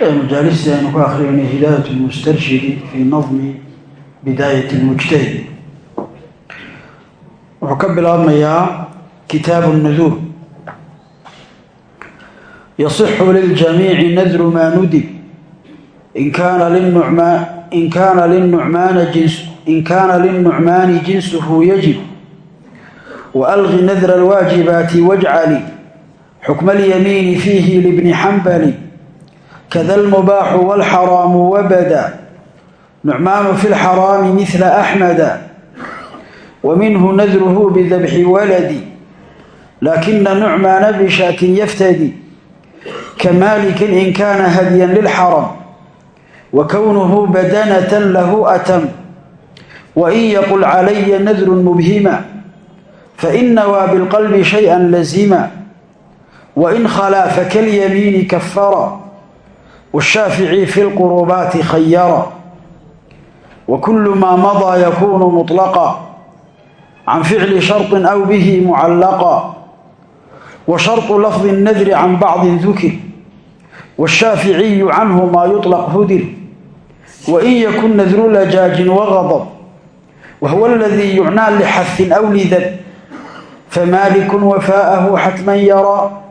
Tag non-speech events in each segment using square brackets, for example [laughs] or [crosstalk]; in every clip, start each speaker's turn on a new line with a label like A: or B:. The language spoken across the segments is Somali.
A: majaalistii aynu ka akhriyanay hidaayat lmustarshidi fii nadmi bidaayat lmujtahid wuxuu ka bilaabmayaa kitaabu naduur yasixu liljamiici nadru maa nudib in kaana linucmaa in kaana linucmaana jins in kaana liلnucmaani jinsuhu yajib waalqi nadra alwaajibaati wajcali xukma alyamiini fiihi libni xambali اليمين فيه لابن حنبل كذا المباح والحرام وبدا نعمان في الحرام مثل أحمد ومنه نذره بذبح ولد لكن نعمان بشاك يفتدي كمالك إن كان هديا للحرم وكونه بدنة له أتم وإن يقل علي نذر مبهما فإن نوى بالقلب شيئا لزما وإن خلا فكاليمين كفرا والشافعي في القربات خيرا وكل ما مضى يكون مطلقا عن فعل شرط أو به معلقا وشرط لفظ النذر عن بعض ذكر والشافعي عنه ما يطلق هدر وإن يكن نذر لجاج وغضب وهو الذي يعنى لحث أو لذب فمالك وفاءه حتما يرى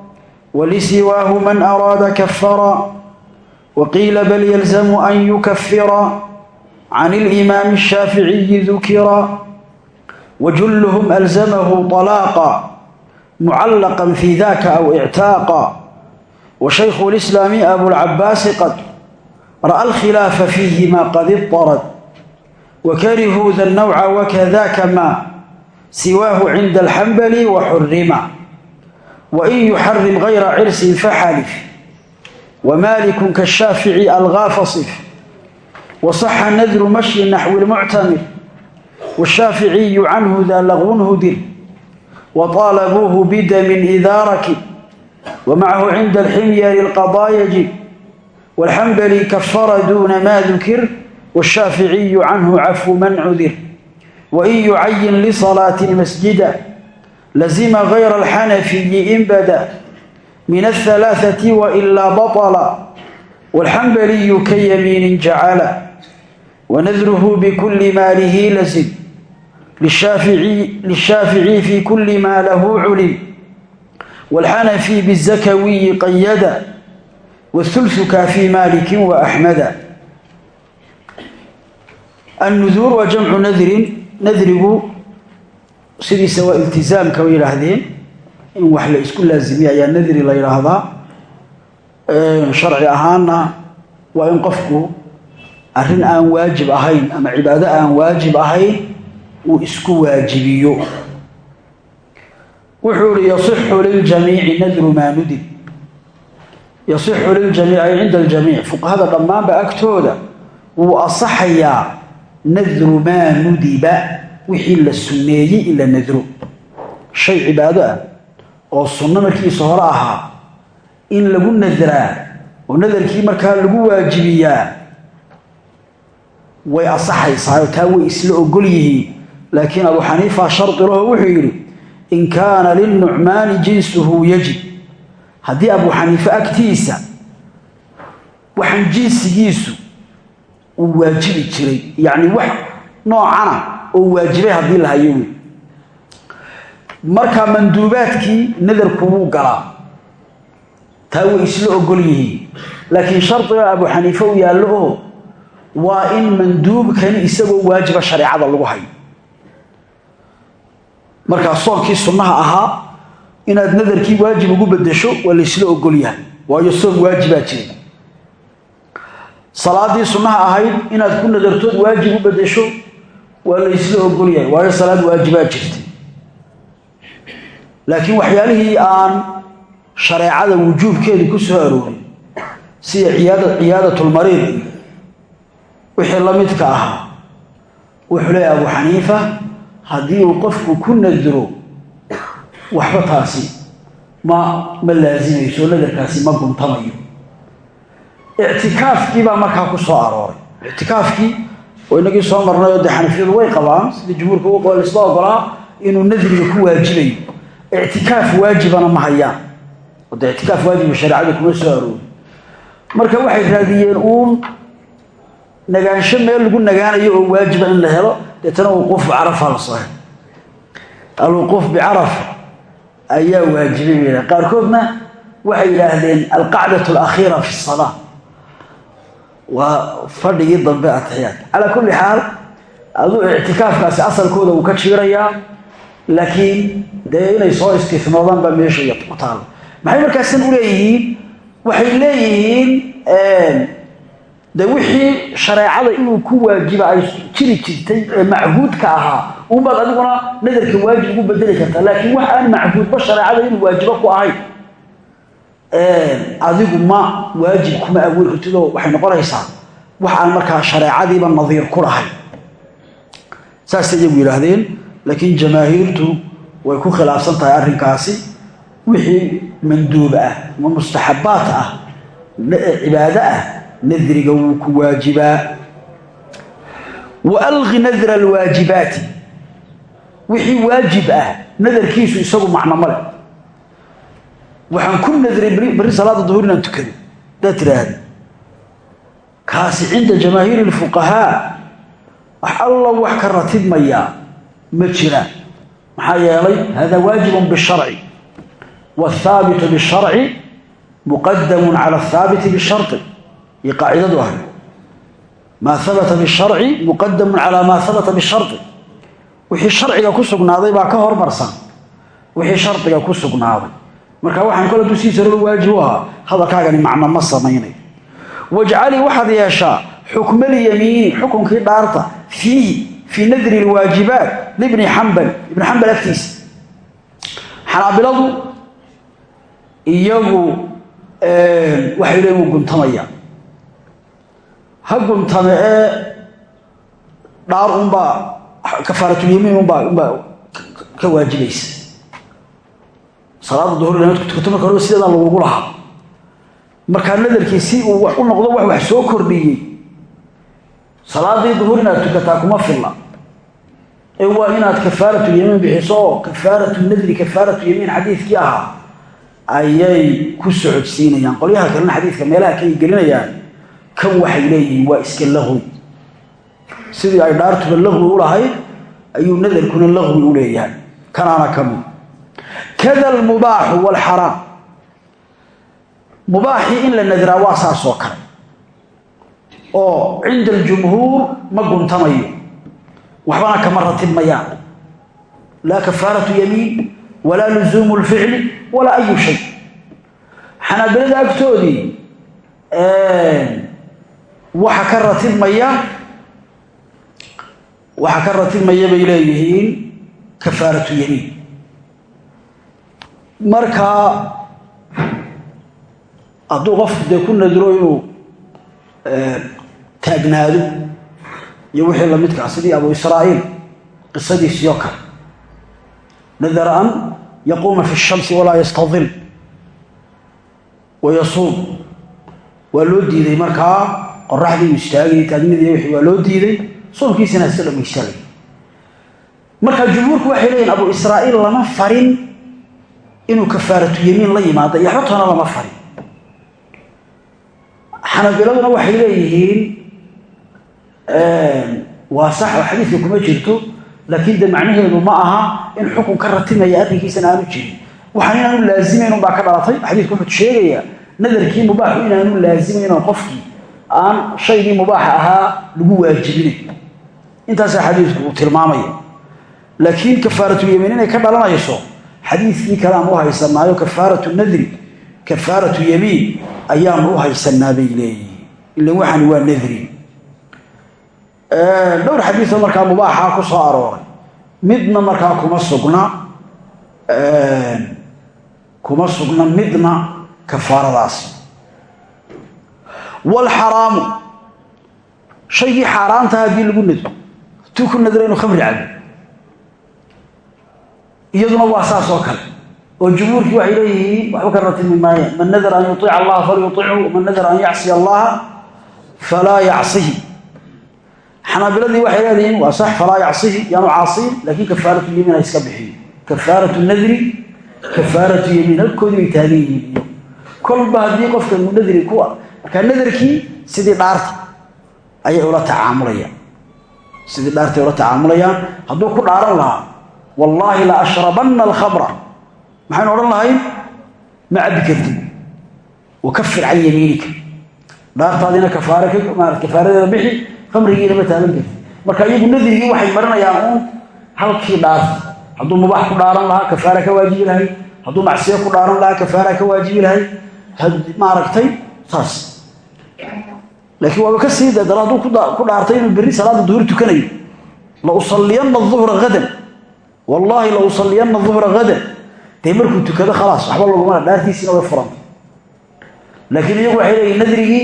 A: ولسواه من أراد كفرا وقيل بل يلزم أن يكفر عن الإمام الشافعي ذكرا وجلهم ألزمه طلاقا معلقا في ذاك أو اعتاقا وشيخ الإسلام أبو العباس قد رأى الخلاف فيه ما قد اضطرد وكرهوا ذا النوع وكذاك ما سواه عند الحنبل وحرما وإن يحرم غير عرس فحلف ومالك كالشافعي ألغى فصف وصح نذر مشي نحو المعتمر والشافعي عنه ذا لغو هدر وطالبوه بدم إذا ركب ومعه عند الحمير القضاء يجب والحنبلي كفر دون ما ذكر والشافعي عنه عفو من عذر وإن يعين لصلاة المسجد لزم غير الحنفي إن بدا من الثلاثة وإلا بطل والحنبلي كيمين جعل ونذره بكل ماله لزم للشافعي, للشافعي في كل ما له علم والحنفي بالزكوي قيدا والثلث كافي مالك وأحمد النذور وجمع نذر نذره sidii sawa iltizaamka way yidhaahdeen in wax la isku laazimiya ayaa nadri la yidhaahdaa sharci ahaanna waa in qofku arrin aan waajib ahayn ama cibaado aan waajib ahayn uu isku waajibiyo. Wuxuu ihi yasixu liljamiici nadru maa nudib. Yasixu liljamiici ay cinda aljamiic. Fuqahada dhammaanba agtooda wuu asaxayaa nadru maa nudiba wixii la sunneeyey in la nadro shay cibaado ah oo sunno markiisa hore ahaa in lagu nadraa oo nadarkii markaa lagu waajibiyaa way asaxaysaa oo taa way isla ogol yihiin. Laakiin abu xaniifa shardilaho wuxuu yidhi in kaana lilnucmaani jinsuhu yajib. Haddii abu xaniife agtiisa waxaan jinsigiisu uu waajibi jiray yacni wax noocana oo waajibay haddii la hayo wey marka manduubaadkii nadarku wuu galaa taa way isla ogol yihiin laakiin shardiga abu xaniife u yaallo oo waa in manduubkani isagoo waajiba shareecada lagu hayo. Markaa soonkii sunnaha ahaa inaad nadarkii waajib ugu bedesho waa laysla ogol yahay waayo soon waajibaa jira salaadii sunnaha ahayd inaad ku nadartood waajib u bedesho waa laysla ogol yahay waayo salaad waajibaa jirta laakiin waxyaalihii aan shareecada wujuubkeedu ku soo aroorin sida ciyaadatulmariid wixii la midka ahaa wuxuu leeyahy abu xaniifa haddii uu qofku ku nadiro waxba taasi ma ma laasimayso nadarkaasi ma guntamayo. Ictikaafkii baa markaa ku soo arooray. Ictikaafkii oo inagii soo marnay oo dee xanafiyadu way qabaan sidii jumhuurka laisla ogolaa inuu nadriga ku waajibayo ictikaaf waajibana ma hayaan. Oo dee ictikaaf waajiba shareecada kuma soo aroori marka waxay raadiyeen uun nagaansho meel lagu nagaanayo oo waajiba in la helo deetana wuquuf bicarafa la soo helo. Alwuquuf bicarafa ayaa waajibay bay qaarkoodna waxay yidhaahdeen alqacdat alakhiira fi salaa waa fadhigii dambe atixiyaadka calaa kulli xaal aduu ictikaafkaasi asalkooda wuu ka jiirayaa laakiin dee inay soo istifnoodaan baa meesha ku taalo maxay markaasan u leeyihiin? Waxay leeyihiin de wixii shareecada inuu ku waajiba ay jiri jirtay ee machuudka ahaa unbaad adiguna nadarka waajib ugu bedeli kartaa laakiin wax aan machuudba shareecada inuu waajibo ku ahayn adigu ma waajib kuma awoodi kartidoo waxay noqonaysaa wax aan markaa shareecadiiba nadiir ku lahayn saasay iyagu yidhaahdeen laakiin jamaahiirtu way ku khilaafsan tahay arrinkaasi. Wixii manduub ah ama mustaxabaat ah cibaado ah nadriga wuu ku waajibaa. Wa alqi nadra alwaajibaati. Wixii waajib ah nadarkiisu isagu macno male waxaan ku nadray berri salaada duhur inaan tukado. Hadaad tiraahda kaasi cinda jamaahiiri lfuqahaa wax alla wax ka ratibmayaa ma jiraan maxaa yeelay hada waajibun bisharci wاthaabitu bisharci muqadamu cala athaabiti bishari iyo qaacidadu ahay maa habata bisharci muqadamu calaa maa habata bishari wixii sharciga ku sugnaaday baa ka hormarsan. Wixii shardiga ku sugnaaday. Marka waxaan kole dusiisarolo waajib u ahaa hadalkaagani macno ma samaynayo wajcalii waxaad yeeshaa xukmalyamiini xukunkii dhaarta fii nadri lwaajibaat libni xambal ibni xambal agtiisa xanaabiladu iyagu waxay leeyiin wuu guntamaya. Ha guntame ee dhaar unbaa kafaaratulyamiin unbaa unbaa ka waajibaysa salaada duhur inaad ku tukato marka horeba sideedaa lagugu lahaa markaa nadarkii si uu u noqdo wax soo kordhiyey salaadii duhur inaad tukataa kuma filla ee waa inaad kafaaratulyamiin bixiso oo kafaaratu nadri kafaaratu yamiin xadiidkii ahaa. Ayay ku socodsiinayaan. Qolyaha kalena xadiidka meelaha kay gelinayaan kan waxay leeyihiin waa iska lahwi sidii ay dhaartuba lahwi u lahayd ayuu nadarkuna lahwi u leeyahay. Kanaana ka mid. Kada almubaaxu waalxaraam mubaaxii in la nadraa waa saasoo kale oo cinda aljumhuur ma guntamayo. Waxbana kama ratibmayaan laa kafaaratu yamiin walaa luzuumu lficli walaa ayu shay. Xanaabilada agtoodii waxa ka ratibmaya waxa ka ratibmaya bay leeyihiin kafaaratu yamiin. Markaa hadduu qofku dee ku nadiro inuu taagnaado iyo wixii lamidkaa sidii abu israa'iil qisadiisii oo kale. Nadara an yaquuma fi shamsi walaa yastadil wayasuum waa loo diiday markaa qoraxdii uu istaagayay taagnidiiy wixii waa loo diiday soonkiisina iska dhamaysalay markaa jumhuurku waxay leeyihiin abu israa'iil lama farin inuu kafaaratu yamiin la yimaado iyo xotona lama farin. Xanabiladuna waxay leeyihiin waa sax oo xadiidka kuma jirto laakiin de macnaheedu ma aha in xukun ka ratimaya arrinkiisana aanu jirin. Waxaan inaanu laazimayn unbaa ka dhalatay xadiidku wuxuu sheegayaa nadarkii mubaaxu inaanu laazimayn oo qofkii aan shaygii mubaaxa ahaa lagu waajibinay intaasaa xadiidku uu tilmaamaya. Laakiin kafaaratulyamiin inay ka dhalanayso xadiidkii kale aan u haysanaayo kafaaratu nadri kafaaratu yamiin ayaanu u haysanaa bay leeyihiin. Ilan waxani waa nadri dhowr xadiioo markaa mubaaxaa ku soo arooray. Midna markaa kuma sugna kuma sugna midna kafaaradaas waalxaraamu shaygii xaaraantaha haddii lagu nadro hadduu ku nadro inuu khamri cabo. Iyaduna waa saas oo kale oo jumhuurkii waxay leeyihiin waxba ka ratimi maayaan man nadara an yuiica allaha falyuichu man nadara an yacsiya allaha falaa yacsihi xanaabiladii waxay leeyihiin waa sax falaa yacsihi yaanu caasiyin laakiin kafaaratu yamiin ha iska bixiyo kafaaratu nadri kafaaratu yamiin halkoodii bay taagan yihiin iyo kolba haddii qofka nadri ku markaa nadarkii sidii dhaarta ayay ula tacaamulayaan. Sidii dhaartay ula tacaamulayaan hadduu ku dhaaran lahaa wallaahi la ashrabanna alkhamra maxaynu odhan lahayn ma cabbi kartid wakafir can yamiinika. Dhaartaadiina kafaaradeeda bixi khamrigiina ma taagan kartid. Marka iyagu nadrigii waxay marinayaan uun halkii dhaarta hadduu mubaax ku dhaaran lahaa kafaara ka waajibi lahay. Hadduu macsiyo ku dhaaran lahaa kafaara ka waajibi lahay. Maaragtay saas laakiin waaba ka sii dadana hadduu ku dhaartay inuu berri salaada duhur tukanayo la usalliyanna duhra hadan wallaahi la usalliyanna duhra hadan dee markuu tukado khalaas waxba laguma dhaartiisiina way furanta laakiin iyagu waxay leeyihiin nadrigii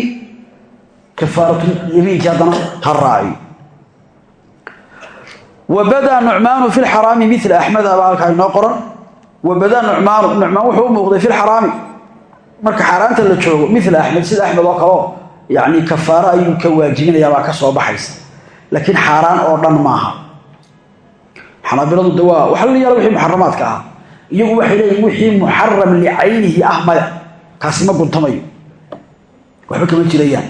A: kafaaratu yamiinkii haddana ha raaciyo wabadaa nucmaanu fi lxaraami mila axmed abaa halkaa inoo qoran wabadaa nucmaanu nucmaan wuxuu u muuqday fi lxaraami marka xaaraanta la joogo mila axmed sida axmed oo kaleo yani kafaaro ayuu ka waajibinayaabaa ka soo baxaysa laakiin xaaraan oo dhan maaha xanaabiladu de waa waxa la yaalla wixii muxaramaadka ah iyagu waxay leeyihiin wixii muxaram licaynihi ah maya kaasi ma guntamayo waxba kama jirayaan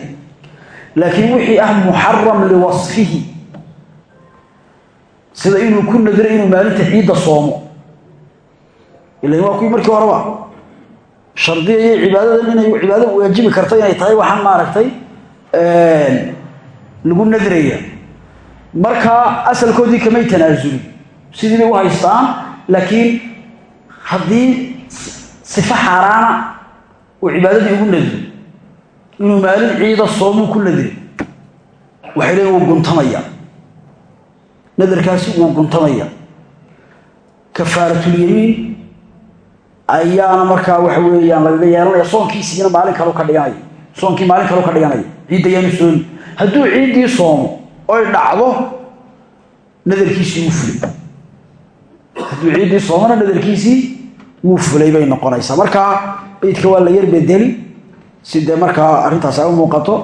A: laakiin wixii ah muxaram liwasfihi. Sida inuu ku nadiro inuu maalinta ciidda soomo. Ilan waa kuwii markii horeba shardiyayay cibaadadan inay cibaado waajibi karta inay tahay waxaan maaragtay lagu nadraya markaa asalkoodii kamay tanaasulin sidii bay u haystaan laakiin haddii sifo xaaraana uu cibaadadii ugu nadro inuu maalin ciida soomuu ku nadri waxay leeyiin wuu guntamaya. Nadarkaasi wuu guntamaya. Kafaaratulyamiin ayaana markaa waxa weeyaan lagaga yeelanaya soonkiisiina maalin kale ka dhiganaya soonkii maalin kale ka dhiganaya ciidda yaanu sooni hadduu ciiddii soomo oy dhacdo nadarkiisii wuu fulay. Hadduu ciiddii soomona nadarkiisii wuu fulay bay noqonaysaa. Markaa beydka waa la yar bedeli si dee markaa arrintaas ay u muuqato?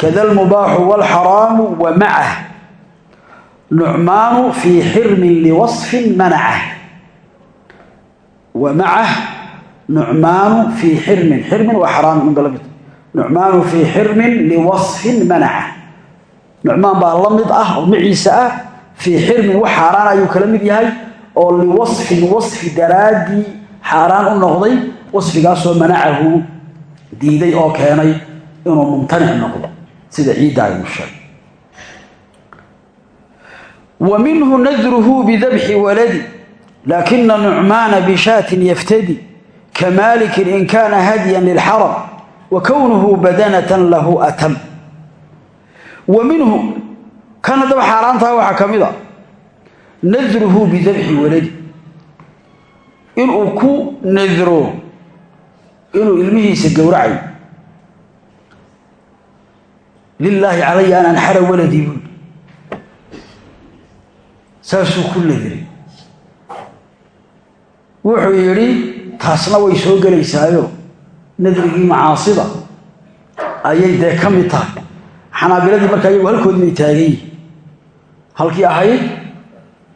A: Kada almubaaxu waalxaraamu wa macah. Nucmaanu fii xirmin liwasfin manacah. Wa macah nucmaanu fii xirmin. Xirmin waa xaraamin unba la mid. Nucmaanu fii xirmin liwasfin manacah. Nucmaan baa la mid ah oo maciisa ah. Fii xirmin wax xaaraan ayuu kala mid yahay oo liwasfin wasfi daraaddii xaaraan u noqday wasfigaasoo manacahu diiday oo keenay inuu mumtanic noqdo sida ciidda aynu sheeg wa minhu nadruhu bidabxi waladi laakina nucmaana bishaatin yaftadi kamaalikin in kaana hadyan lilxaram wa kownuhu badanatan lahu atam. Wa minhu kana daba xaaraantaha waxaa ka mid a inuu ilmihiisa gowracayo lilaahi calaya an anxara waladii buuli saasuu ku nadray wuxuu yidhi taasna way soo gelaysaayo. Nadrigii macaasida ayay dee ka mid tahay. Xanaabiladii markaa iyagu halkoodii bay taagan yihiin halkii ahayd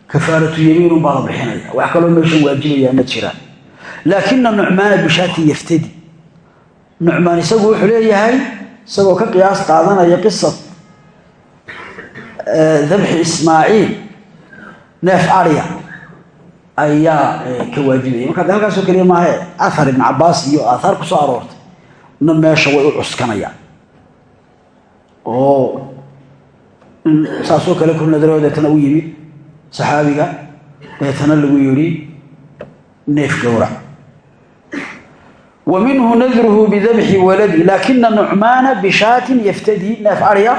A: kafaaratu yamiinun baa la bixinaya. Wax kaloo meeshan waajibayaa ma jiraan laakina nucmaana bishaatin yaftadi nucmaan isagu wuxuu leeyahay isagoo ka qiyaas qaadanaya qisad dabxi ismaaciil neef arya ayaa ka waajibaya marka de halkaasoo keliya maahe athar ibn cabaas iyo aathaar ku soo aroortay na meesha way u cuskanayaan oo saasoo kale ku nadaro deetana u yimid saxaabiga deetana lagu yidhi neef gowrac wa minhu nadruhu bidabxi waladi laakina nucmaana bishaatin yaftadii neef arya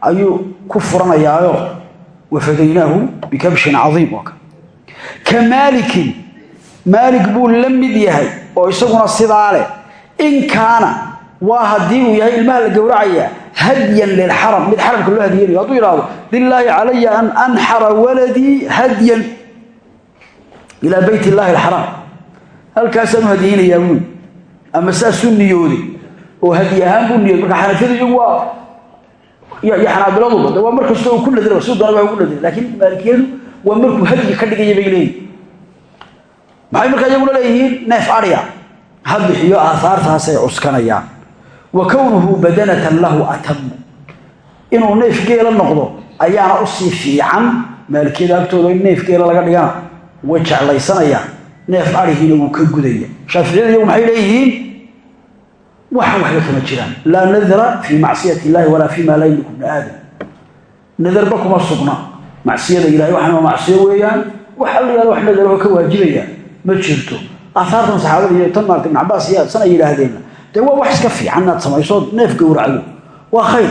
A: ayuu ku furanayaayo wafadaynaahu bikabshin caiim oo kale ka maalikin maalik buu la mid yahay oo isaguna sidaa leh in kaana waa haddii uu yahay ilmaha la gowracaya hadyan lilxaram mid xaramka loo hadiyanayo hadduu yidhahdo lilaahi calaya an anxara waladii hadyan ilaa bayt ama saasuu niyooday oo hadiy ahaan buu niyooday marka xanafiyadu iyagu waa xanaabiladuba waa mar kasta uu ku nadira siduu doona ugu nadira laakiin maalikiyadu waa markuu hadyi ka dhigaya bay leeyihiin maxay markaa iyaguna leeyihiin? Neef adhiya ha bixiyo aahaartaasay cuskanayaan. Wa kownuhu badanatan lahu atamu inuu neef geela noqdo ayaana u sii fiican maalikiyada agtooda in neef geela laga dhigana way jeclaysanayaan neef adhigiina wuu ka gudaya. Shaaficiyada iyagu maxay leeyihiin waxaan waxba kama jiraan. Laa nadra fii macsiyati illahi walaa fii maa laa yamliku bni aadam nadarba kuma sugna. Macsiyada ilahay waxana macsiyo weeyaan waxa la wax nadaroo ka waajibaya. Ma jirto. Aahaartan saxaabada iyo tan maarta ibn cabaas iyo san ay yidhaahdeen dee waa wax iska fiican samaysood neef gowracdo waa khayr.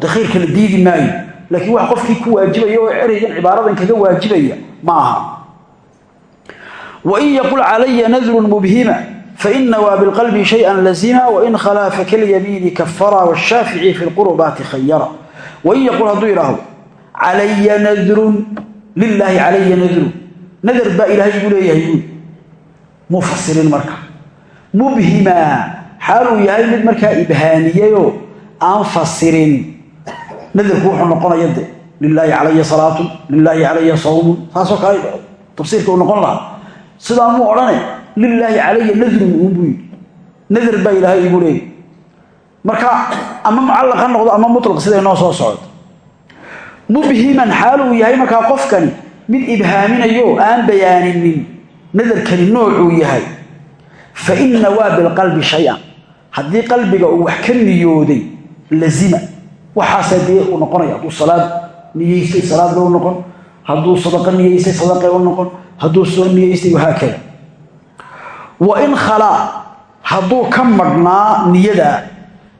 A: De khayrka la diidi maayo. Laakiin wax qofkii ku waajibaya oo ereygan cibaaradan kaga waajibaya ma aha wain yaqul calaya nadrun mubhima fain nawaa bilqalbi shaya lazima wain khalaa fakalyamiini kafara washaafici fi lqurubaati khayara wain yaqul hadduu yidhaahdo calaya nadrun lilaahi calaya nadrun nadar baa ilaahay igu leeyahay buuli muu fasirin marka mubhimaa xaaluu yahay mid markaa ibhaamiyeyoo aan fasirin nadarku wuxuu noqonaya de lilaahi calaya salaatun lilaahi calaya sawmun saasoo kale tafsiirka uu noqon lahaa sidaa muu odhane lilaahi calaya nadrun uunbuu yidhi nadar baa ilaahay igu leeyahy marka ama mucallaq ha noqdo ama mutlaq siday noo soo socdo mubhiman xaaluu yahay markaa qofkani mid ibhaaminayo aan bayaaninin nadarkani noocuu yahay. Fa inna waa bilqalbi shay-an. Haddii qalbiga uu wax ka niyooday lazima. Waxaase dee uu noqonaya hadduu salaad niyeystay salaad bay u noqon. Hadduu sadaqa niyeystay sadaqay u noqon hadduu soo niyeystay wahaakada wa in khalaa hadduu ka madhnaa niyadaa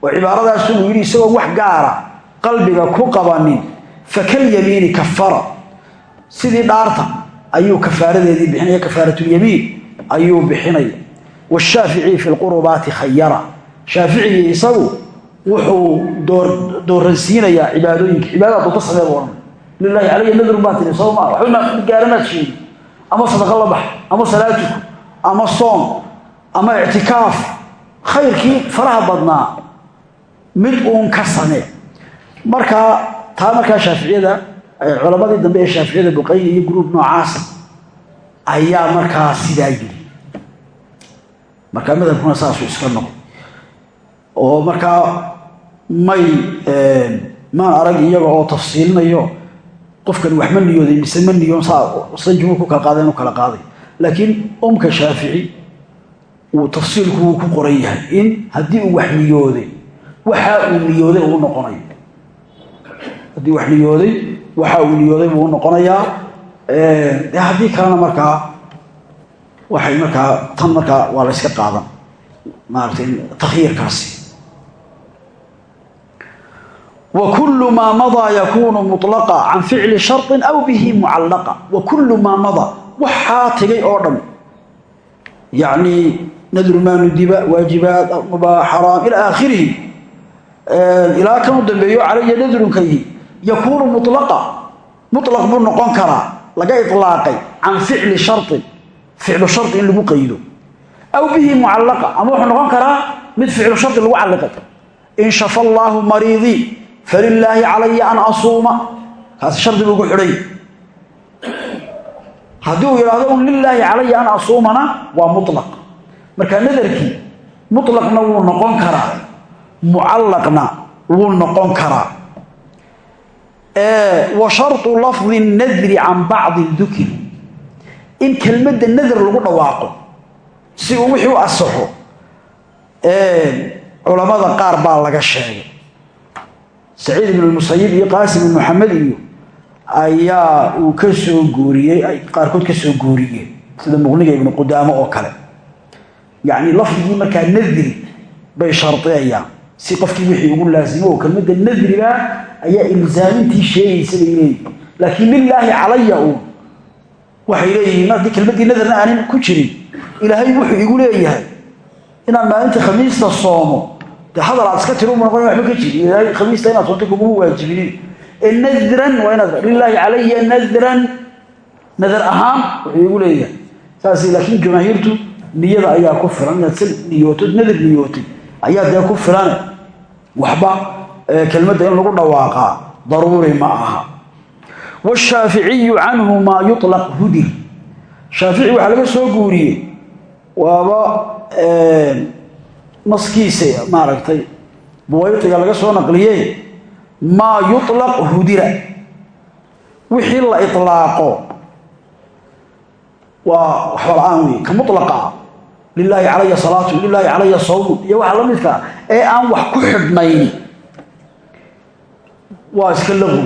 A: oo cibaaradaas uu yidhi isagoo wax gaara qalbiga ku qabanin fakalyamiini kafara. Sidii dhaarta ayuu kafaaradeedii bixinaya kafaaratulyamiin ayuu bixinaya washaafici fi lqurubaati khayara. Shaaficigii isagu wuxuu dooransiinayaa cibaadooyinka. Cibaadada ka samee bu calaya nadrun baa soo maa waxba gaaranaad sheegi ama sadaqa la bax ama salaatuku ama soom ama ictikaaf. Khayrkii faraha badnaa mid uun ka samee markaa taa markaa shaaficiyada culamadii dambe ee shaaficiyada buqayni iyo gruub noocaasa ayaa markaa sidaa yiri markaa madhabkuna saasuu iska noqo oo markaa may maan arag iyaga oo tafsiilinayo qofkani wax ma niyooday mise ma niyoon sa jumhuur ku kala qaada inu kala qaaday. Laakiin umka shaafici uu tafsiilku wuu ku qoran yahay in haddii uu wax niyooday waxa uu niyooday uu noqonayo haddii wax niyooday waxa uu niyooday buu noqonayaa. Haddii kalena markaa waxay markaa tan markaa waa la yska qaadan. Maaragtay takhyiirkaasi wa kullu maa madaa yakuunu mutlaqa can ficli sharطin aw bihi mucallaqa wa kullu maa madaa waxaa tegay oo dhan. Yacni nadru maa nudiba waajibaat mubaax xaraam ilaa aakhirihi ilaa kan u dambeeyo calaya nadrunkayhi yakuunu mulaqa mulaq buu noqon karaa. Laga ilaaqay can ficli sharin ficlu shari in lagu qaydo. Aw bihi mucallaqa ama wuxuu noqon karaa mid ficlu shari lagu calliqay in shafa allaahu falilaahi calaya an asuuma. Kaasi shardi buu ku xidhay. Haddii uu yidhaahdo un lilaahi calaya an asuumana waa mulaq marka nadarkii mulaqna wuu noqon karaa. Mucallaqna wuu noqon karaa. Wa sharطu lafdi nadri can bacdi dukir in kelmadda nadar lagu dhawaaqo si uu wixii u asaxo culamada qaar baa laga sheegay saciid ibn musayib iyo qaasim ibn maxamed iyo ayaa uu ka soo guuriyey qaarkood ka soo guuriyeen sida muqniga ibnu qudaamo oo kale. Yacni lafdigii markaa nadri bay shardiyayaan si qofkii wixii ugu laasimo oo kelmadda nadriga ayaa ilzaamintii sheegaysa bay leeyihiin laakiin lilaahi calaya uun waxay leeyihiin haddii kelmaddii nadarna aanin ku jirin ilaahay wuxuu igu leeyahay inaan maalinta khamiista soomo de hadal aad iska tiri uma noqon waxba ka jiri. Khamiista inaad soonta kuguma waajibinin ee nadran waa inaad lilaahi calaya nadran. Nadar ahaan wuxuu igu leeyahay. Saas laakiin jamaahiirtu niyada ayaa ku filan. Inaad si niyootod nadar niyootay ayaa dee ku filan. Waxba kelmadda in lagu dhawaaqaa daruuri ma aha. Washaaficiyu canhu maa yuطlaq hudir naskiisa maaragtay buwaytiga laga soo naqliye maa yuطlaq hudira. Wixii la iطlaaqo waa waxba la'aan wey ka mulaqa lilaahi calaya salaatu lilaahi calaya sawmu iyo waxa la midkaa ee aan wax ku xidhnayn. Waa iska lagu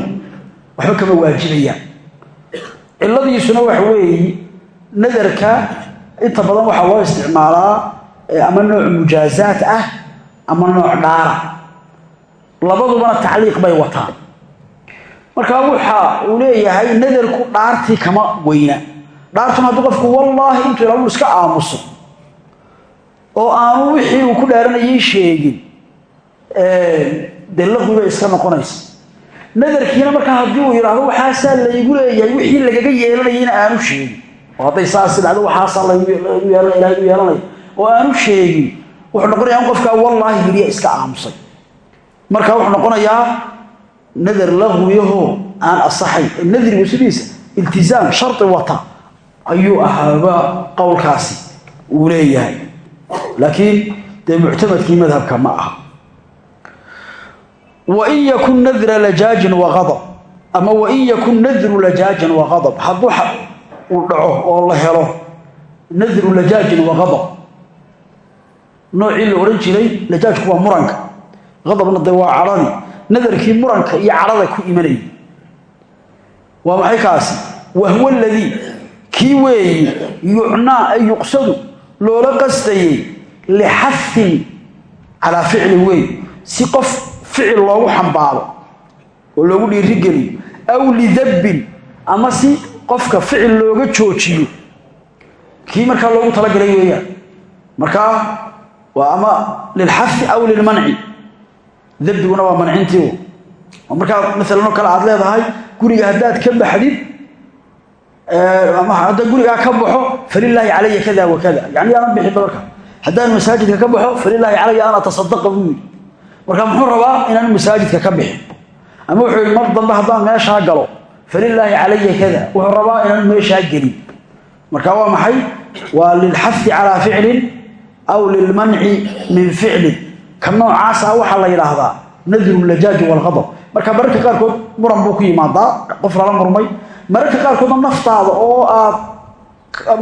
A: waxba kama waajibayaan ciladiisuna waxa weeye nadarka inta badan waxaa loo isticmaalaa ama nooc mujaazaat ah ama nooc dhaara. Labadubana tacliiq bay wataan. Markaa waxa uu leeyahay nadarku dhaartii kama weyna. Dhaartuna hadduu qofku wallaahi intuu ilaalu iska aamuso. Oo aanu wixii uu ku dhaaranayay sheegin dee iska noqonaysa. Nadarkiina markaa haddii uu yidhaahdo waxaasaa laygu leeyahay wixii lagaga yeelanayayna aanu sheegin. Oo hadday saas dhacdo waxaasaa laygu ilahay gu yeelanaya oo aanu sheegin wuxuu noqonayaa in qofkaa wallaahi iska aamusay marka wuxuu noqonayaa nadar laqwiyahoo aan asaxay. Nadrigu sidiisa iltizaam shardi wata ayuu ahaaba qowlkaasi uu leeyahay. Laakiin dee muctamadkii madhabka ma aha. Wain yakun nadra lajaajin waadab ama wain yakun nadru lajaajin waadab hadduu uu dhaco oo la helo nadru lajaajin waadab noocii la odhan jiray lajaajku waa muranka. Adabna de waa cadhadi nadarkii muranka iyo cadhada ku imanayay waa maxay kaasi? Wahwa ladii kii weeyi yucnaa ay yuqsadu loola qastayey lixafin calaa ficlin weyn. Si qof ficil loogu xambaaro oo loogu dhiirigeliyo aw lidabbin ama si qofka ficil looga joojiyo. Kii markaa loogu talagalay weeyaan? Markaa waa ama lilxafi aw lilmanci dabbiguna waa mancintii oo markaa maalan oo kale aad leedahay guriga haddaad ka baxdid ama hadda gurigaa ka baxo falilaahi calaya kada wa kada yani aanan bixi balka haddaan masaajidka ka baxo falilaahi calaya an atasadaqa buu yidhi. Marka muxuu rabaa inaanu masaajidka ka bixin? Ama wuxuu yidhi mar dambe haddaan meeshaa galo falilaahi calaya kada wuxuu rabaa inaanu meeshaa gelin aw lilmanci min ficlin ka noocaasa waxaa la yidhaahdaa nadru lajaaji walqadab marka mararka qaarkood muran buu ku yimaadaa qof lala murmay. Mararka qaarkoodna naftaada oo aad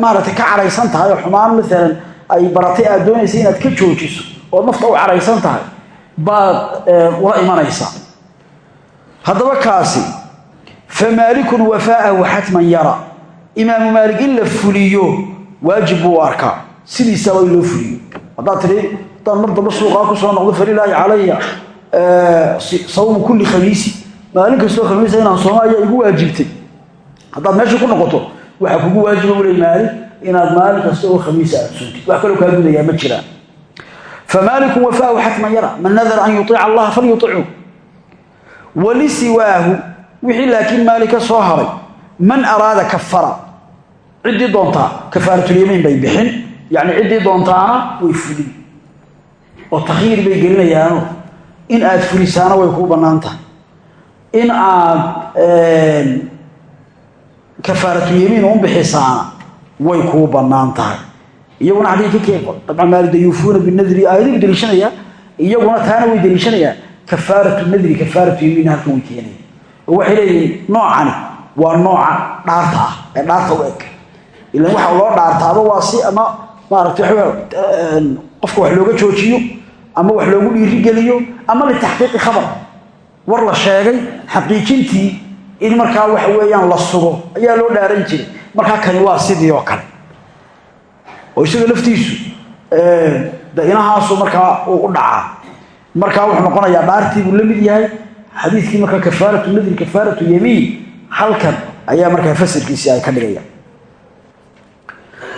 A: maaragtay ka caraysan tahay oo xumaan maalan ay baratay aad doonaysa inaad ka joojiso oo nafta u caraysan tahay baad ula imanaysaa. Haddaba kaasi fa maalikun wafaa'ahu xatman yara. Imaamu maalik in fuliyo waajib buu arkaa sidiisaaba in loo fuliyo haddaad tidhi haddaan mar dambe suuqaa ku soo noqdo falilaahi calaya sawmu kulli khamiisi. Maalin kastoo khamiisa inaan sooma ayaa igu waajibtay. Haddaad meesha ku noqoto waxaa kugu waajiba u ley maalin inaad maalin kasta oo khamiisa aad suntid wax kaloo kaa gudayaa ma jiraan. Famaalikun wafaahu xatman yara man nadara an yuiica allaha falyuichu walisiwaahu wixii laakiin maali ka soo haray man araada kafara. Ciddii doontaa kafaaratulyamiin bay yacni ciddii doontaana way fulin oo takhyiir bay gelinayaano. In aad fulisaana way kuu bannaan tahay. In aad kafaaratulyamiin u bixisaana way kuu bannaan tahay. Iyaguna xadii ka kee dabcan maalida yuufuuna binadri aayadii deliishanaya iyaguna taana way deliishanayaan kafaaratu nadri kafaaratu yamiin halkan way keenaya oo waxay leeyihiin noocani waa maaragtay qofka wax looga joojiyo ama wax loogu dhiirigeliyo ama litaxqiiqi khabar. War la sheegay xaqiijintii in markaa waxa weeyaan la sugo ayaa loo dhaaran jiray. Markaa kani waa sidii oo kale. Oo isaga laftiisu de inahaasu markaa uu u dhacaa. Markaa wuxuu noqonayaa dhaartii la mid yahay. Xadiidkii markaa kafaaratu nadri kafaaratu yamiin halkan ayaa markaa fasirkiisii ay ka dhigayaan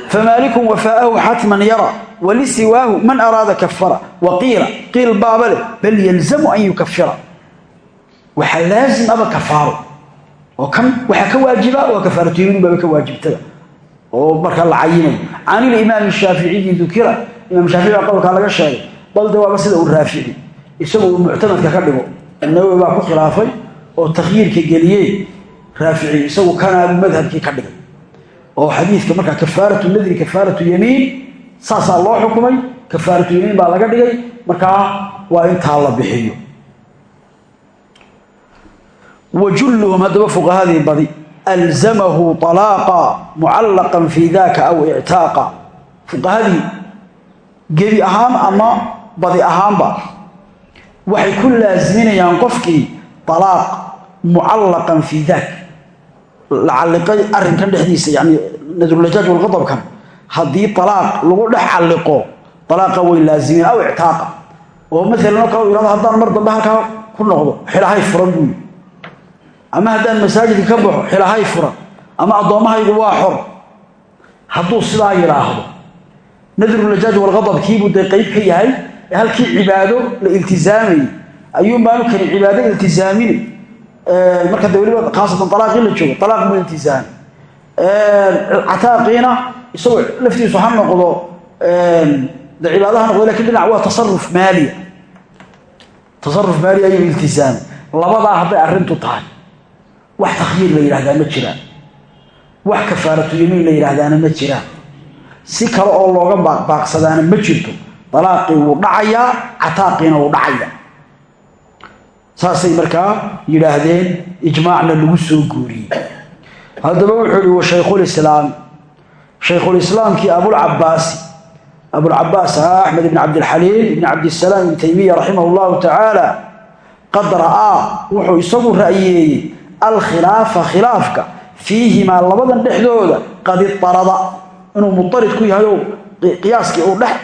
A: famaalikun wafaa'ahu xatman yara walisiwaahu man araada kafara waqiila qiil baaba leh bal yalzamu an yukafira waxaa laazim aba kafaaro oo kan waxaa ka waajiba waa kafaaratuyamin baaba ka waajibtada oo markaa la cayinayo can ilimaami shaaficiyi dukira imaam shaafici baa qowlkaa laga sheegay bal de waaba sida uu raafici isagu uu muctamadka ka dhigo nawowi oo xadiidka markaa kafaaratu nadri kafaaratu yamiin saasaa loo xukumay. Kafaaratu yamiin baa laga dhigay. Markaa waa intaa la bixiyo. Wa julluhum haddaba fuqahadii badi alzamahu طalaaqa mucallaqan fii daka aw ictaaqa. Fuqahadii gebi ahaan ama badi ahaanba waxay ku laasiminayaan qofkii alaaq mucallaqan fii daak la calliqay arrinkan dhexdiisa yani nadrulajaaj walqadabkan haddii alaaq lagu dhex calliqo alaaqa way laazimeen aw ictaaqa. Oo maalan oo kale haddaan mar dambe halkaa ku noqdo xilahay furan buuyi. Ama haddaan masaajidka ka baxo xilahay furan ama addoommahaygu waa xor. Hadduu sidaa yidhaahdo nadrulajaaj walqadabkiibuu dee qeyb ka yahay halkii cibaado la iltizaamayay ayuun baanu kani cibaado iltizaamin marka de weliba khaasatan alaaqii la joogo alaaq mu iltizaami cataaqiina isagoo laftiisu ha noqdo de cibaado noqdo laakiin dhinac waa tasaruf maaliya tasaruf maaliya ayuu iltizaamay labadaa hadday arrintu tahay wax takhyiir la yidhahdaa ma jiraan wax kafaaratu yamiin la yidhaahdaana ma jiraan si kale oo looga baaqbaaqsadaana ma jirto. Dalaaqii wuu dhacayaa cataaqiina wuu dhacaya saasay markaa yidhaahdeen ijmaacna lagu soo guuriyey. Haddaba wuxuu ihi wa shaykhulislaam shaykhulislaamkii abulcabaasi abulcabaas axmed ibn cabdilxaliim ibn cabdisalaam ibn taymiya raximah llahu tacaala qad ra'aa wuxuu isagu ra'yeeyey alkhilaafa khilaafka fiihimaa labadan dhexdooda qad idarada inuu mudarid ku yahay oo qiyaaskii uu dhex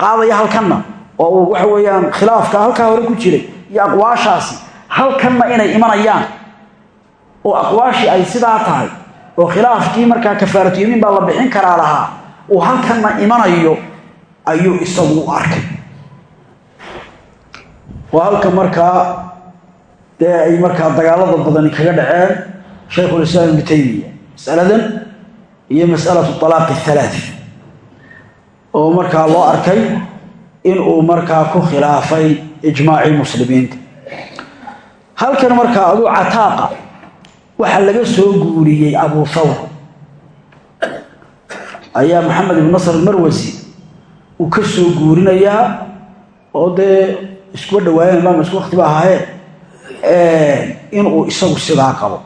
A: qaadaya halkanna oo uu waxa weeyaan khilaafka halkaa hore ku jiray iyo aqwaashaasi halkanna inay imanayaan? Oo aqwaashii ay sidaa tahay oo khilaafkii markaa kafaaratu yamiin baa la bixin karaa lahaa uu halkanna imanayo ayuu isagu u arkay. Waa halka markaa dee ay markaa dagaalada badani kaga dhaceen shaykhulislaam ibnu taymiya masaladan iyo masalatu alaaqi athalaati oo markaa loo arkay inuu markaa ku khilaafay ijmaacii muslimiinta. Halkan markaa aduu cataaqa waxaa laga soo guuriyey abu thawr. Ayaa maxamed ibn nasr marwasi uu ka soo guurinayaa oo dee iskuba dhawaayeen maama isku wakti ba ahaayeen inuu isagu sidaa qabo.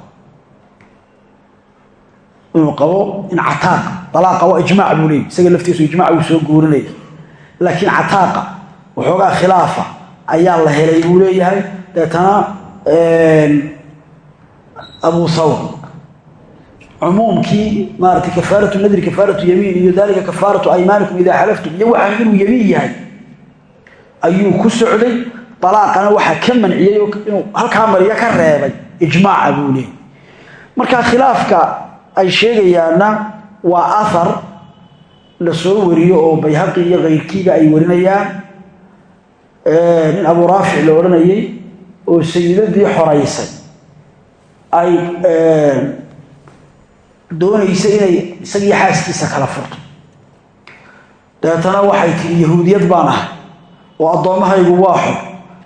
A: Inuu qabo in cataaqa alaaqa waa ijmaac buu leeyay isaga laftiisu ijmac uu soo guurinaya laakiin cataaqa waxoogaa khilaafa ayaa la helay buu leeyahay. Deetana abu thawr cumuumkii maarata kafaaratu nadri kafaaratu yamiin iyo dalika kafaaratu aymaanikum idaa xalaftum iyo waxaan inuu yamiin yahay ayuu ku socday. Alaaqana waxaa ka manciyey inuu halkaa mariya ka reebay. Ijmaaca buu leeyay marka khilaafka ay sheegayaanna waa ahar la soo wariyo oo bayhaqi iyo kayrkiiba ay warinayaan nin abu raafic la odhanayay oo sayidadii xoraysay. Ay doonaysa inay isagii xaaskiisa kala furto. Dabeetana waxay tihi yahuudiyad baan ahay oo addoommahaygu waa xor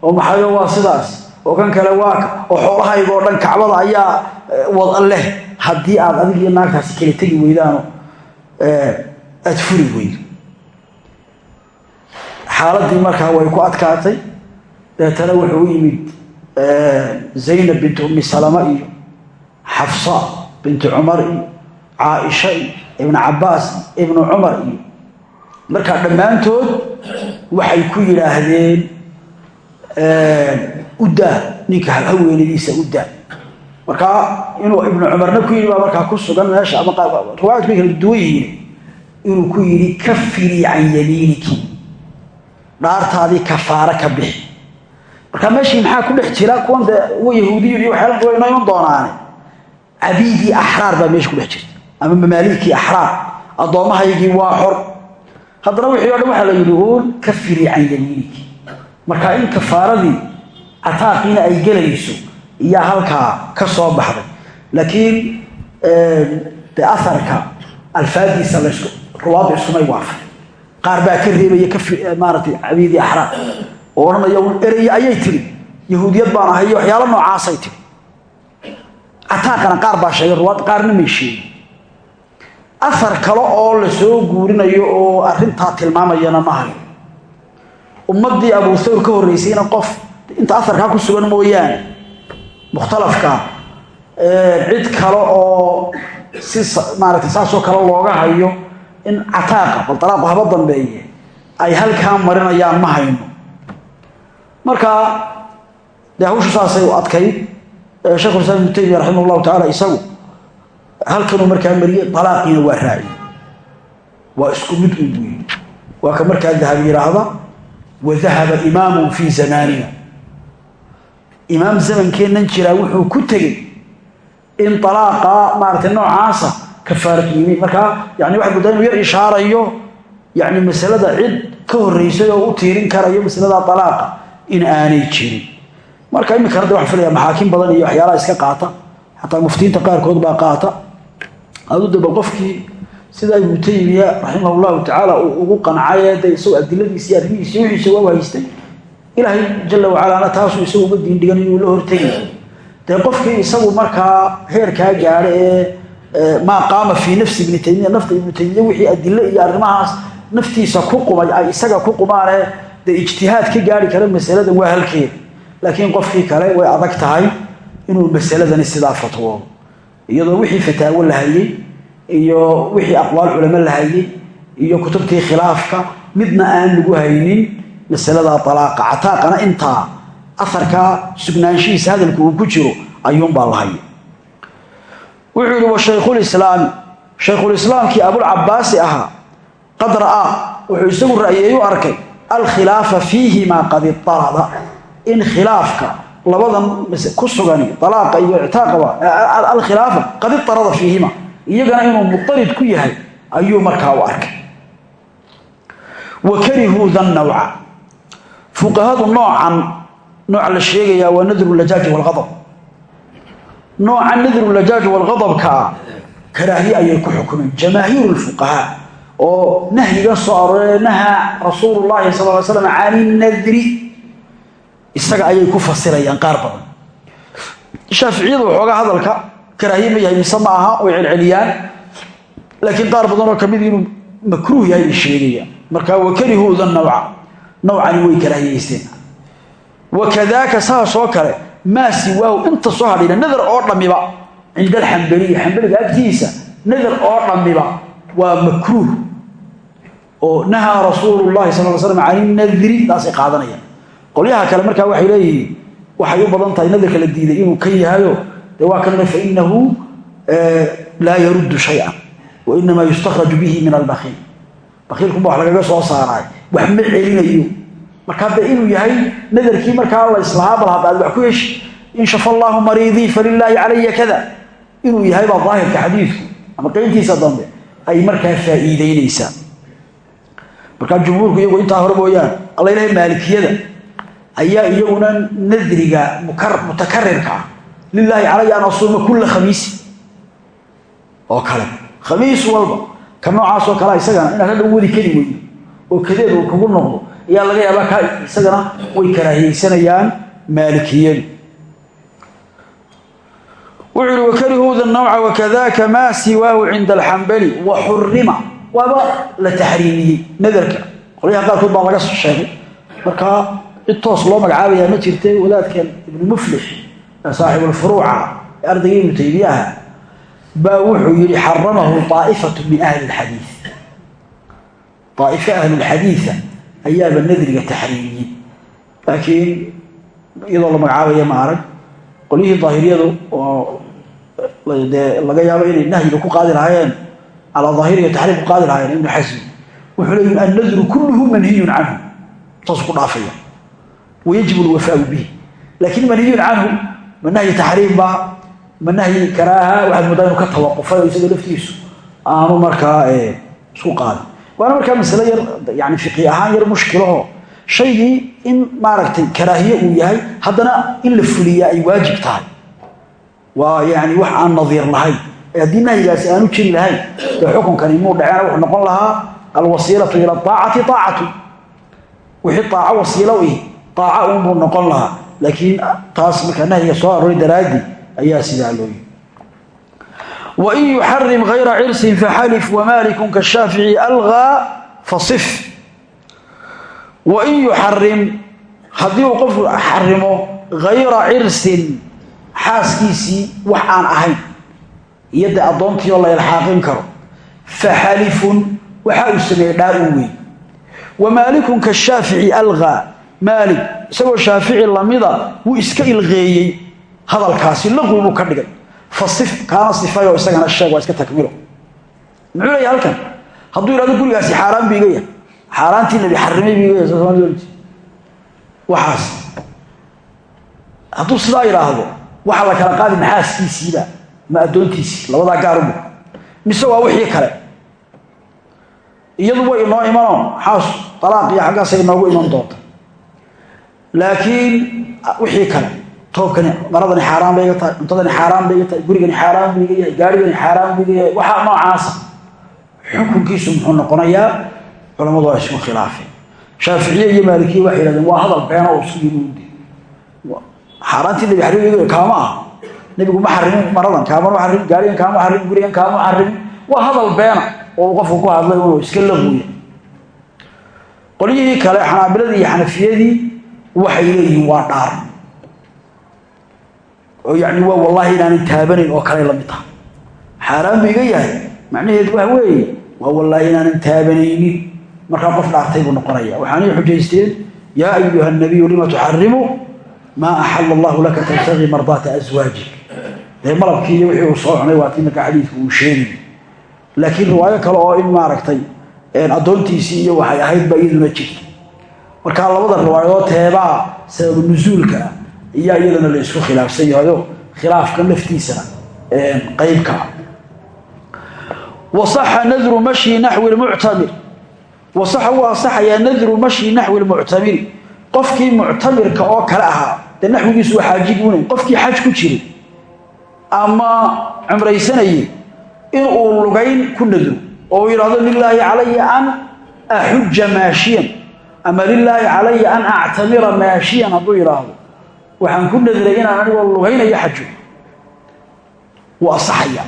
A: oo maxayo waa sidaas oo kan kale waaka oo xoolahayga oo dhan kacbada ayaa wada leh. Haddii aad adig iyo naagtaasi kala tegi weydaano aada furi weydo xaaladii markaa way ku adkaatay. Dabeetana wuxuu u yimid zaynab bintu ummi salama iyo xafsa bintu cumar iyo caaisha iyo ibnu cabbaas ibnu cumar iyo markaa dhammaantood waxay ku yidhaahdeen udaa ninka haweenadiisa udaa markaa inuu ibnu cumarna ku yidhi baa markaa ku sugan meesha ama riwaayadku kala duwan yihiin. Inuu ku yidhi kafirii can yamiiniki dhaartaadii kafaare ka bixi. Markaa meeshii maxaa ku dhex jira? Kuwan dee uwa yahuudiyun iyo waxyaala wayno iman doonaane. Cabiidii axraar baa meesha ku dhex jirta. Ama mamaalikii axraar. Addoommahaygii waa xor. Haddana wixii o dhan waxaa la yidhi uun kafiri can yamiiniki. Marka in kafaaradii cataaqiina ay gelayso iyaa halkaa ka soo baxday. Laakiin de aharka alfaadiisa ruwaadu iskumay waafay qaar baa ka reebaya maaratay cabiidii axraar oo odhanaya ereye ayay tiri yahuudiyad baan ahay iyo waxyaalo noocaasay tiri cataaqana qaar baa sheegay ruwaad qaarna may sheegin. Ahar kale oo la soo guurinayo oo arrintaa tilmaamayana ma hayo ummaddii abuu thawr ka horreysayna qof inta aharkaa ku sugan mooyaane mukhtalafka cid kale oo si maaragtay saasoo kale looga hayo in cataaqa bal dalaaqu haba dambeeye ay halkaa marinayaan ma hayno. Marka dee hawshu saasay u adkayd sheekhulislaam ibnu taymiya raximah llahu tacaala isagu halkanuu markaa mariyey dalaaqiina waa raaciyey. Waa isku mid un buu yidhi waa ka markaa dahab yidhaahda wa dahaba imaamun fii zamaanina. Imaam zamankeennan jiraa wuxuu ku tegey in dalaaqa maaragtay noocaasa kafaarat yimiin markaa yani waxay muddaa inuu ishaarayo yani masalada cid ka horreysay oo u tiirin karayo masalada dalaaqa in aanay jirin. Marka iminkana de waxaan filaya maxaakim badan iyo waxyaalaha iska qaata xataa muftiyiinta qaarkood baa qaata. Adu daba qofkii sida ibnu taymiya raximah llahu uu ugu qancay de isagoo adiladiisi iyo arrimihiisi wixiisa waa haystay ilaahay jala wacalaana taasuu isagu uga diindhigan inuu la hortegi dee qofkii isagu markaa heerkaa gaadha ee maa qaama fii nafsi ibni taymiya nafta ibnu taymiya wixii adilo iyo arrimahaas naftiisa ku qumay ay isaga ku qumaane dee ijtihaad ka gaari kara masaladan waa halkeeda laakiin qofkii kale way adag tahay inuu masaladani sidaa fatwoodo iyadoo wixii fataawo la hayey iyo wixii aqwaal culamo la hayey iyo kutubtii khilaafka midna aan lagu haynin masalada alaaqa cataaqana intaa aharkaa sugnaanshihiisa hadalka uu ku jiro ayuunbaa la haya wuxuu yidhi wa shaykhulislaami shaykhulislaamkii abulcabaasi ahaa qad ra'aa wuxuu isagu ra'yeeyu arkay alkhilaafa fiihimaa qad itarada in khilaafka labadan ku sugani alaaqa iyo ictaaqaba alkhilaafa qad itarada fiihima iyagana inuu muطarid ku yahay ayuu markaa u arkay. Wa karihuu da nawca. Fuqahadu noocan nooca la sheegayaa waa nadru lajaaji walqadab nooca nadru lajaaji walqadabkaa karaahiye ayay ku xukumeen jamaahiiru lfuqahaa oo nahyiga soo arooree nahaa rasuulu llahi sal ly slam cani nadri isaga ayay ku fasirayaan qaar badan. Shaaficiyadu waxoogaa hadalka karaahiye ma yahay mise ma aha way celceliyaan. Laakiin qaar badanoo ka mid inuu makruuh yahay bay sheegayaan. Marka wakarihuuda nawca. Nawcani way karaahiyeysteen maa siwaahu inta soo hadhayna nadar oo dhammiba cinda alxambaliyi xambaliga agtiisa nadar oo dhammiba waa makruuh oo nahaa rasuulu llahi sal l slam cani nadri taasay qaadanayaan qolyaha kale markaa waxay leeyihiin waxay u badan tahay nadarka la diiday inuu kan yahayo de waa kan fainahu laa yaruddu shayئa wainamaa yustakraju bihi min albakiil bakiilkunba wax lagaga soo saaraay wax ma celinayo marka de inuu yahay nadarkii markaa la islahaa bal hadda aad wax ku heshi in shafa allaahu mariidii falilaahi calaya kada. Inuu yahay baa daahirka xadiidku ama qeyntiisa dambe ay markaa faa'iideynaysaa markaa jumhuurku iyagu intaa hore mooyaan alla ilahay maalikiyada ayaa iyaguna nadriga mutakarirka ah. Lilaahi calaya an asuuma kula khamiisi oo kale khamiis walba ka noocaasoo kale isagana inaad hadha wadi kari weydo oo kadeed uu kugu noqdo ayaa laga yaabaa ka isagana way karaahiyeysanayaan maalikiyadu wuxuu ihi wakarihuuda nawca wakadaka maa siwaahu cinda alxambali wa xurima waaba la taxriimiyey nadarka. Qolyaha qaarkood baa laga sheegay. Markaa cid toos loo magacaabayaa ma jirte wadaadkan ibnu muflix saaxibulfuruuca ee ardaygii ibnu taymiyaha baa wuxuu yihi xaramahu aa'ifatu min ahli lxadiid aa'ifo ahlulxadiida ayaaba nadriga taxriimiyey laakiin iyadoo la magacaabaya ma arag qolyihii daahiriyadu oo dee laga yaabo inay nahyiga ku qaadi lahaayeen calaa daahiriga taxriim ku qaadi lahaayeen ibnu xasmi wuxuu leeyihi annadru kulluhu manhiyun canhu. Saas ku dhaafaya. Wayajib lwafaau bih laakiin manhiyun canhu ma nahyi taxriim baa ma nahyi karaaha waxaad moodaa inuu ka tawaqufay oo isaga laftiisu aanu markaa isku qaadi waana markaa masale yar yani fiqi ahaan yar mushkilaho shaygii in maaragtay karaahiye uu yahay haddana in la fuliyaa ay waajib tahay. Waa yani wax aan nadiir lahayn. Haddii nahyigaasi aanu jiri lahayn dee xukunkani muu dhaceena wuxuu noqon lahaa alwasiilatu ila aacati aacatu wixii aaco wasiilo ih aaca unbuu noqon lahaa. Laakiin taas markaa nahyiga soo aroray daraaddi ayaa sidaa looyi wain yuxarim hayra cirsin faxalif wamalikun kashaafici algaa fasif wain yuxarim haddii uu qofku xarimo hayra cirsin xaaskiisii wax aan ahayn iyo dee addoontii oo la ilxaaqin karo faxalifun waxa uu sameeyey dhaa uu wey wamaalikun kashaafici algaa maalik isagoo shaafici lamida wuu iska ilqeeyey hadalkaasi laqwi buu ka dhigay fasif kaana sifayoo isagana sheeg waa iska takmilo muxuu leeya halkan? Hadduu yidhahdo gurigaasi xaaraan bu iga yahay. Xaaraantii nabi xarimay bu iga yahay waxaas. Hadduu sidaa yidhaahdo waxaa la kala qaadi maxaaskiisiiba ma addoontiisii labadaa gaarubu mise waa wixii kale. Iyadu way inoo imanoo xaas alaaq iyo xaggaasay inoogu iman doonta laakiin wixii kale toobkani maradani xaaraan bay tahay cuntadani xaaraan bay tahay gurigani xaaraan iga yahay gaarigani xaaraan iga yahay waxaa noocaasa xukunkiisu muxuu noqonayaa culamadu waa isku khilaafeen shaaficiye iyo maalikiye waxay yidhahdeen waa hadal beena oo isku yimid xaaraantii nabi xarim kaama ah nebigu ma xarimin maradan kaama ma xarimin gaarigan kaama xarimin gurigan kaama xarimin waa hadal beena oo qofku ku hadlay inuu iska laguya qolyihii kale xanaabiladii iyo xanafiyadii waxay leeyihiin waa dhaar oo yacni waa wallaahi inaanan taabanayn oo kale la mid taha xaaraan buu iga yahay. Macnaheedu waxa weeye waa wallaahi inaanan taabanaynin. Markaa qof dhaartay buu noqonaya waxaanay xujaysteen yaa ayuha nabiyu lima tuxarimu maa axala allahu laka tabtagii mardaata aswaajik dee malabkii iyo wixii uu soo cunay waa tii markaa xadiidku uu sheegay. Laakiin riwaayo kale oo in maaragtay addoontiisii iyo waxay ahayd baa iyaduna jirta markaa labada riwaayadood teebaa sababu nusuulka iyaa iyadana la isku khilaafsan yahayo khilaafkan laftiisana qeybka wasaxa nadru mashyi naxwi lmuctamir wasaxa wuu asaxayaa nadru mashyi naxwi lmuctamiri qofkii muctamirka oo kale ahaa dee naxwigiisu waa xaajibuunan qofkii xaj ku jiray ama cumraysanayay inuu lugayn ku nadro oo uu yidhahdo lilaahi calaya an axuja maashiyan ama lilaahi calaya an actamira maashiyan hadduu waxaan ku nadray inaan anigoo lugaynayo xajo wuu asaxayaa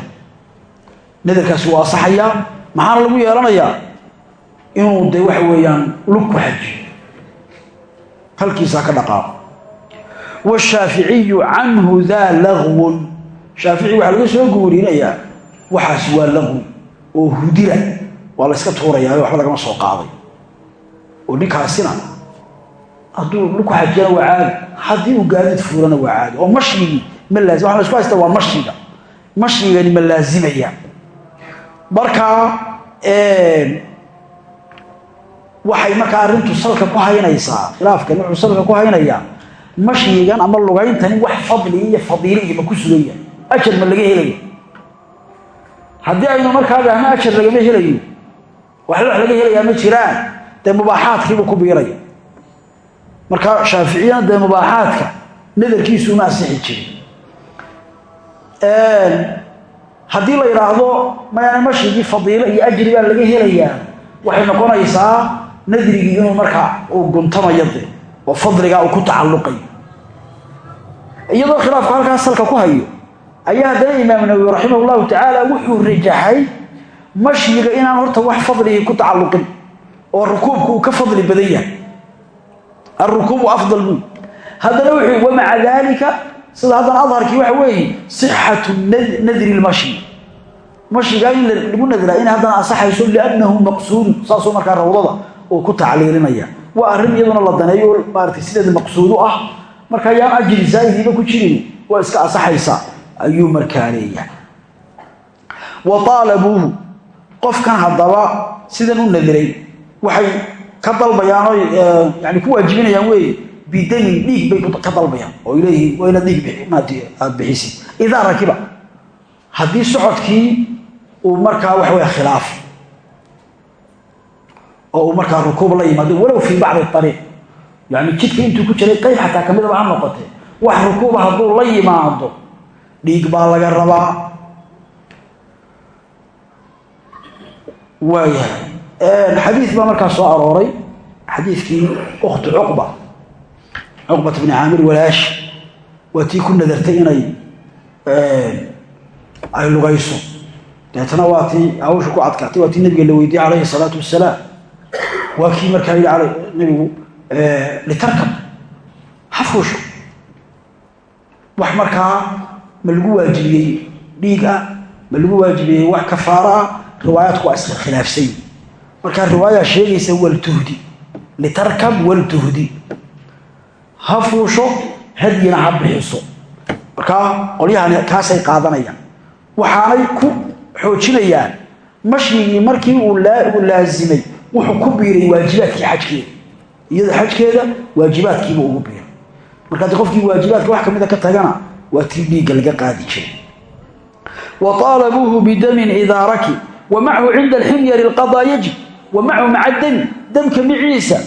A: nadarkaasi wuu asaxayaa maxaana lagu yeelanayaa inuu dee waxa weeyaan lug ku xajiyo. Halkiisaa ka dhaqaaqo washaaficiyu canhu daa lagwun. Shaafici waxaa laga soo guurinayaa. Waxaas waa lagwi oo hudira. Waa la yska tuurayaayo waxba lagama soo qaaday. Oo ninkaasina hadduu dhulku xajiyana waa caadi haddii uu gaadiid fuulana waa caadi oo mashigii ma laazim waxa la isku haysta waa mashiga mashigani ma laazimaya. Markaa waxay markaa arrintu salka ku haynaysaa khilaafkan wuxuu salka ku haynayaa mashyigan ama lugayntani wax fadli iyo fadiili iyo ma ku sugan yahay. Ajar ma laga helaya haddii aynu markaa dhahno ajar lagama helayo wax wax laga helayaa ma jiraan dee mubaaxaadkiibuu ku biiraya marka shaaficiyana dee mubaaxaadka nadarkiisu uma asixi jirin. Haddii la yidhaahdo mayaana mashigii fadiilo iyo ajri baa laga helayaa. Waxay noqonaysaa nadrigii inuu markaa uu guntamayo oo fadligaa uu ku tacalluqayo iyadoo khilaafku halkaas salka ku hayo ayaa haddana imaam nawowi raximah llahu wuxuu rajaxay mashyiga inaan horta wax fadligii ku tacalluqin oo rukuubku uu ka fadli badan yahay alrukuubu afdal buy haddana wuxuu wamaca daalika sida haddana adharkii waxa weeye sixatu nadri lmashyi mashyigaa in lagu nadraa inay haddana asaxayso liannahu maqsuudun saasuu markaa rawdada uu ku tacliilinaya waa arrin iyaduna la daneeyo maarata sideeda maqsuud u ah marka yaan ajri zaa'idiiba ku jirin waa iska asaxaysaa ayuu markaa leeyahay wa taalabuuhu qofkan haddaba sidan u ka dalbayaan oo yani ku waajibinayaan weeye bidamin dhiig bay ka dalbayaan oo ay leeyihiin waa inaad dhiig aada bixisid idaa rakiba haddii socodkii uu markaa waxa wey khilaaf oo uu markaa rukuub la yimaado walow fii bacdi ariiq yani jidka intuu ku jiray qayb xataa kamidaba ha noqotee wax rukuuba hadduu la yimaado dhiig baa laga rabaa. Waayahay xadiid baa markaa soo arooray xadiidkii ukhti cuqba. Cuqbat bni caamir walaashi waa tii ku nadartay inay ay lugayso. Deetana waa tii hawsha ku adkaatay waa tii nabiga la weydiiyey calayhi salaatu wasalaam waa kii markaa yidhi nabigu litarkab ha fuusho wax markaa ma lagu waajibiyey dhiig ah ma lagu waajibiyey wax kafaaro ah riwaayaadku waa iska markaa riwaaya sheegaysa waltuhdi litarkab waltuhdi ha fuusho hadyina ha bixiso. Markaa qolyahani kaasay qaadanayaan. Waxaanay ku xoojinayaan. Mashyigii markii uu laasimay wuxuu ku biiray waajibaadkii xajkeeda. Iyada xajkeeda waajibaadkiiba ugu biiray. Marka haddii qofkii waajibaadka wax kamida ka tagana waa tii dhiigga laga qaadi jiray wa aalabuuhu bidamin idaa raki wa macahu cinda alximyari wa macahu maca dami damka miciisa.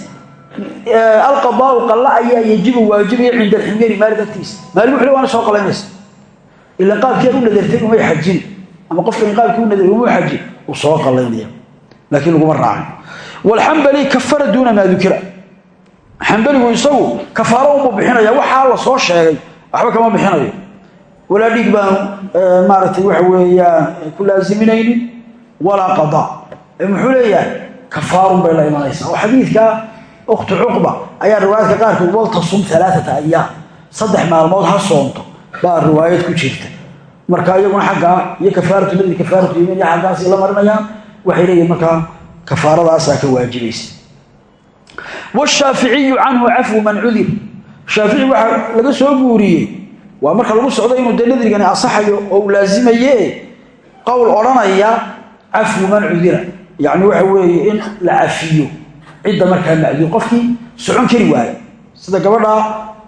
A: Alqadaau qalla ayaa yajibu waajibaya cinda alximyari maalig agtiisa maalig wuxu le waana soo qalaynaysa ila qaabkii aad u nadartay umay xajin. Ama qofkan qaabkii u nadar umuu xajin uu soo qalaynaya laakiin laguma raacin walxambali kafara duuna maa dukira. Xambaligu isagu kafaaro unbuu bixinaya waxaa la soo sheegay. Waxba kama bixinayo. Walaa dhiig baanu maaragtay waxa weeyaan ku laasiminaynin walaa qadaa muxuu leeyahay kafaarun bay la imanaysaa. Oo xadiidka ukhti cuqba. Ayaa riwaayadka qaarkood waltasum alaaata ayaam saddex maalmood ha soonto baa riwaayad ku jirta. Marka iyaguna xaggaa iyo kafaaratu nadri kafaaratu yamin iyo xaggaasay la marinayaan waxay leeyihiin markaa kafaaradaasaa ka waajibaysa. Washaaficiyu canhu cafwu man cudir shaafici waxaa laga soo guuriyey waa marka lagu socdo inuu dee nadrigani asaxayo oo uu laasimaye qowl odhanaya man cudira yacni waxa weeye in la cafiyo cidda markaa macduur qofkii socon kari waayo. Sida gabadha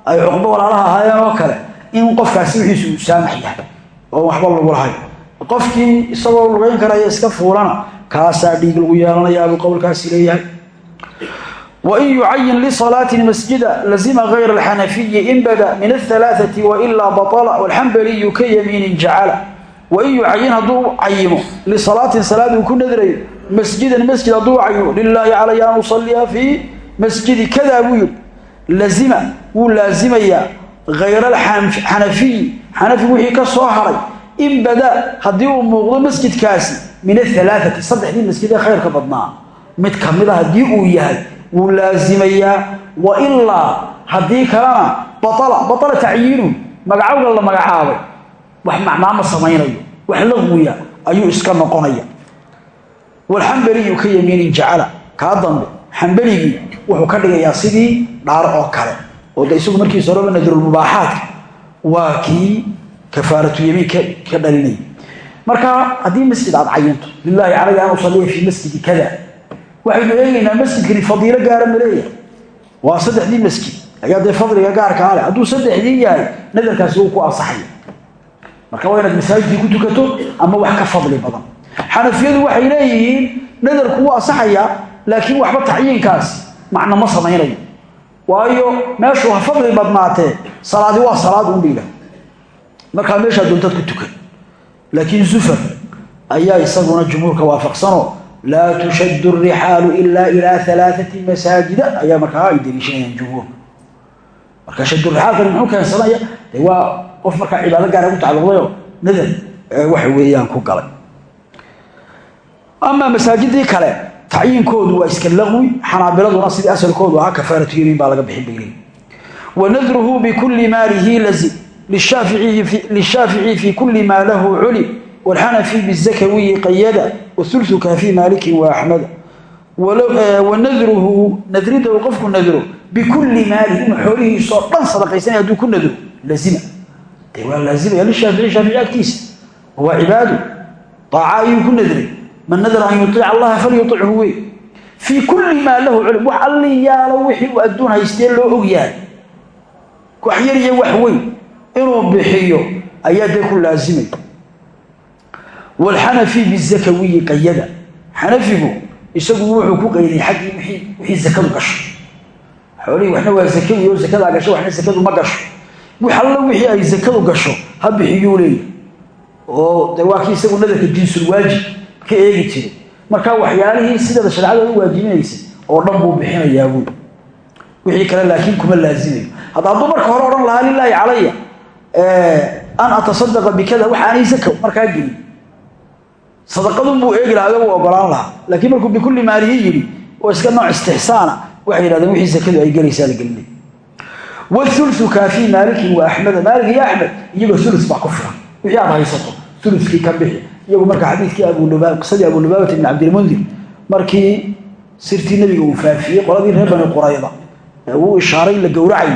A: ay cuqbo walaalaha ahaayeen oo kale in qofkaasi wixiisu uu saamax yahay oo waxba lagu lahay qofkii isagoo lugayn karaya iska fuulana kaasaa dhiig lagu yeelanayaabuu qowlkaasi leeyahay. Wain yucayin lisalaatin masjida lazima gayra alxanafiyi in bada min ahalaaati wailaa baala walxambaliyu ka yamiinin jacala. Wain yucayin hadduu cayimo lisalaatin salaad uu ku nadrayo masjidan masjid hadduu cayimo lilaahi calaya an usaliya fii masjidi kadaa buu yidhi. Lazima wuu laasimayaa hayra alxanafiyi xanafi wixii ka soo haray. In badaa haddii uu muuqdo masjidkaasi min ahalaaati saddexdii masjid ee khayrka badnaa. Mid kamida haddii uu yahay wuu laasimayaa wa ilaa haddii kalena baala baala tacyiinu magacowga la magacaabay wax macnaama samaynayo wax laqwiya ayuu iska noqonaya walxambaliyu ka yamiinin jacala. Kaa dambe xambaligii wuxuu ka dhigayaa sidii dhaar oo kale oo de isagu markiisa horeba nadrulmubaaxaadka waa kii kafaaratu yamiin ka dhalinaya marka haddii masjid aad cayinto lilaahi calaya an usaliya fii masjidi kada waxaynu eegaynaa masjidkani fadiilo gaara ma leeyahay. Waa saddexdii masjid. Ayaa dee fadliga gaarkaa leh. Hadduu saddexdii yahay nadarkaasi wuu ku ansaxaya. Marka waa inaad masaajidkii ku tukato ama wax ka fadli badan xanafiyadu waxay leeyihiin nadarku wuu ansaxayaa laakiin waxba tacyiinkaasi macno ma samaynayo. Waayo meeshuu ha fadli badnaatee salaadi waa salaad un dhiga markaa meeshaa doontaad ku tukan. Laakiin zufar ayaa isaguna jumhuurka waafaqsanoo laa tushaddu arixaalu ilaa ilaa alaaati masaajida ayaa markaa ay daliishanayaan jumhuurka marka shadurixaalkani muxuu keensanaya waa qof markaa cibaado gaara ku tacalluqdayoo nadar waxa weeyaan ku galay amaa masaajidii kale tacyiinkoodu waa iska laqwi xanaabiladuna sidii asalkoodu ahaa kafaaratu yamiin baa laga bixin bay leeyihiin wa nadruhu bikulli maalihi lazim lishaafici fi kulli maa lahu culi wاlxanafi bizakawiyi qayada waulثuka fi maaliki waaxmada wanadruhu nadrida uu qofku nadro bikulli maalihi inuu xoolihiisoo dhan sadaqaysanaya haduu ku nadro lazima. De waa laazimaya lishaafici shaafici agtiisa waa cibaado aaca ku nadray man nadra an yuiic allaha falyuichu wey. Fii kulli maa lahu culm wax alli yaalo wixii uu adduun haystee loo og yahay. Wax yar iyo wax weyn inuu bixiyo ayaa dee ku laazimay. Wlxanafi bizakawiyi qayada. Xanafigu isagu wuxuu ku qaydiyey xaggii wixii zakadu gasho. Xoolihii waxna waa zakawi oo zakadaa gasho waxna zakadu ma gasho. Alla wixii ay zakadu gasho ha bixiyuu leeyahy oo de waa kii isagu nadarka jinsulwaajib ka eegi jiray marka waxyaalihii sideeda shareecada u waajibinaysay oo dhan buu bixinayaa buy wixii kale laakiin kuma laazimayo hadda hadduu marka hore odhan lahaa lilaahi calaya an atasadaqa bikada wax aanay zaka markaa gelin sadaqadun buu eegi lahaa agagu ogolaan lahaa. Laakiin markuu bikulli maalihi yidhi oo iska nooc istixsaana waxay yidhahdeen wixii sakadu ay gelaysaa la gelinay wulu kaafii maalikin wa maalik iyo axmed iyagoo ulu baa ku filan. Wixii aad haysato ulukii ka bixi iyagu marka xadiidkii qisadii abulubaabata ibn cabdilmundir markii sirtii nabiga uu faafiyey qoladii reer bani qurayda uu ishaaray la gowracay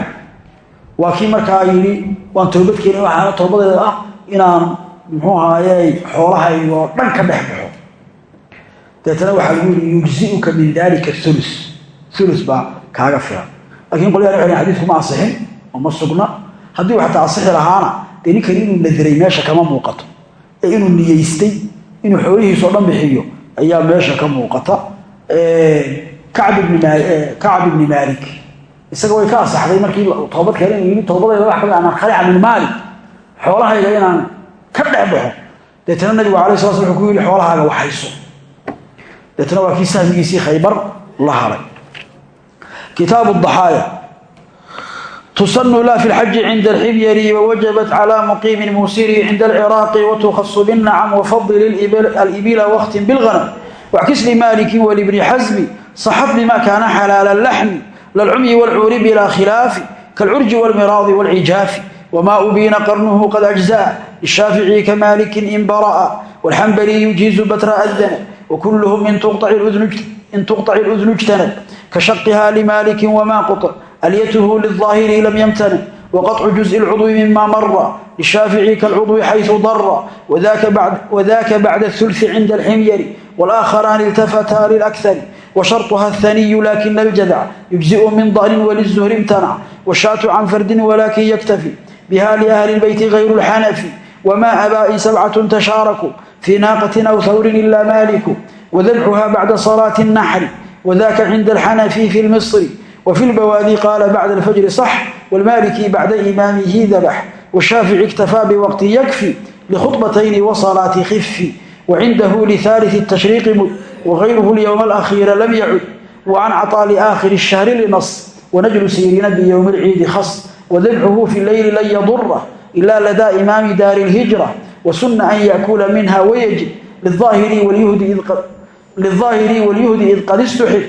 A: waa kii markaa yidhi waan toobad keenin waxaana toobadeeda ah inaan muxuu ahaaye xoolahayga oo dhan ka dhex baxo. Deetana waxaa lagu yidhi yujziuka min dalika ulu ulu baa kaaga filan. Lakiin qolyahan waxay xadiidku ma asixin oo sugna. Haddii uu xataa lahaana dee ninkani inuu nadiray meesha kama muuqato inuu niyeystay inuu xoolihiisao dhan bixiyo ayaa meesha ka muuqata. Kacb ibni maalik. Isaga way ka asaxday markii toobad keen inuu yidhi toobadayda wax ka mid anaan khalica min maalik. Xoolahayga inaan ka dhex baxo. Deetana nabigu alay sala sl wuxuu ku yidhi xoolahaaga waxayso deetana waa kii sahmigiisii khaybar la haray. Kitaabu daxaaya tusanu la fi lxaji cinda alxibyari wawajabat cala muqiimi muusiri cinda alciraaqi watukhasu binnacam wafadil alibila wakhtin bilghanam. Waxkis limaliki walibni xasmi saxab bima kaana xalaala laxmi lalcumyi walcuuri bila khilaafi kaalcurji walmiraadi walcijaafi wma ubiina qarnuhu qad ajza'a lishaafici kamalikin in bara'a walxambali yujiizu batra adana wakuluhum in tuqطac ludnu ijtanab kashaqiha limaliki wma quطc alyatuhu liلظaahiri lam ymtana waqaطcu juزءi اlcudwi mima mara lishaafici kaalcudwi xayثu dara wadaka bacda الثulثi cinda alximyari wاlآkharaani iltafataa lilأkhari وشرطها الثني لكن الجدع يجزئ من ضأن وللزهر امتنع والشاة عن فرد ولكن يكتفي بها لأهل البيت غير الحنفي وما أباء سبعة تشاركوا في ناقة أو ثور إلا مالك وذبحها بعد صلاة النحر وذاك عند الحنفي في المصر وفي البوادي قال بعد الفجر صح والمالكي بعد إمامه ذبح والشافعي اكتفى بوقت يكفي لخطبتين وصلاة خف وعنده لثالث التشريق وغيره اليوم الأخير لم يعد وعن عطاء لآخر الشهر لنص ونجل سيرنا بيوم العيد خص وذبحه في الليل لن يضره إلا لدى إمام دار الهجرة وسن أن يأكل منها ويجب للظاهر واليهد إذ قد للظاهر واليهد إذ قد استحب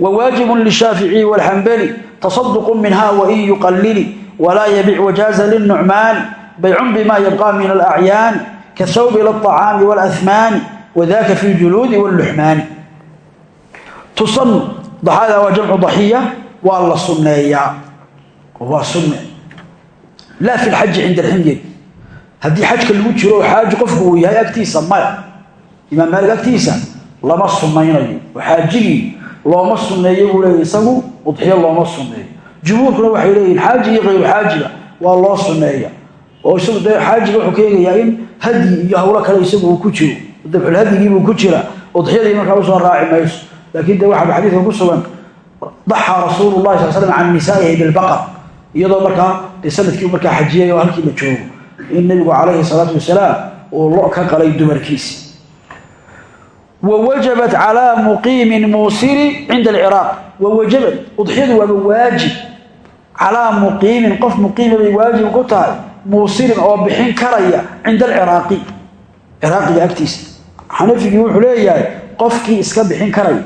A: وواجب للشافعي والحنبلي تصدق منها وإن يقلل ولا يبيع وجاز للنعمان بيع بما يبقى من الأعيان كالثوب للطعام والأثمان وذاك في الجلود واللحمان تصن ضحايا وجمع ضحية والله صنيا waa sunne laa fi lxaji cinda alximyari haddii xajka lagu jiro xaaji qofku uu yahay agtiisa maya imaam maalik agtiisa lama sunnaynayo oo xaajigii looma sunneeyo buu leeya isagu udxiyo looma sunneeyo. Jumhuurkuna waxay leeyihiin xaaji iyo kayru xaajiga waa loo sunneeya. Oo isagu dee xaajiga wuxuu ka eegayaa in hadyi iyo hawlo kale isagu uu ku jiro. Dabxulhadyigiibuu ku jira. Udxiyadii markaa u soo raaci mayso. Laakiin de waxaa xadiidka ku sugan daxaa rasuulu llahi sal slam can nisaa'ihi bilbaqar. Iyadoo markaa dee sannadkii markaa xajiyay oo halkii la joogo. In nabigu calayhi salaatu wasalaam uu lo ka qalay dumarkiisi wawajabat calaa muqiimin muusiri cinda alciraaq wawajabat udxiyadu waaba waajib calaa muqiimin qof muqiima bay waajib ku tahay muusirin oo bixin karaya cinda alciraaqi ciraaqiga agtiisa xanafigii wuxuu leeyahay qofkii iska bixin karaya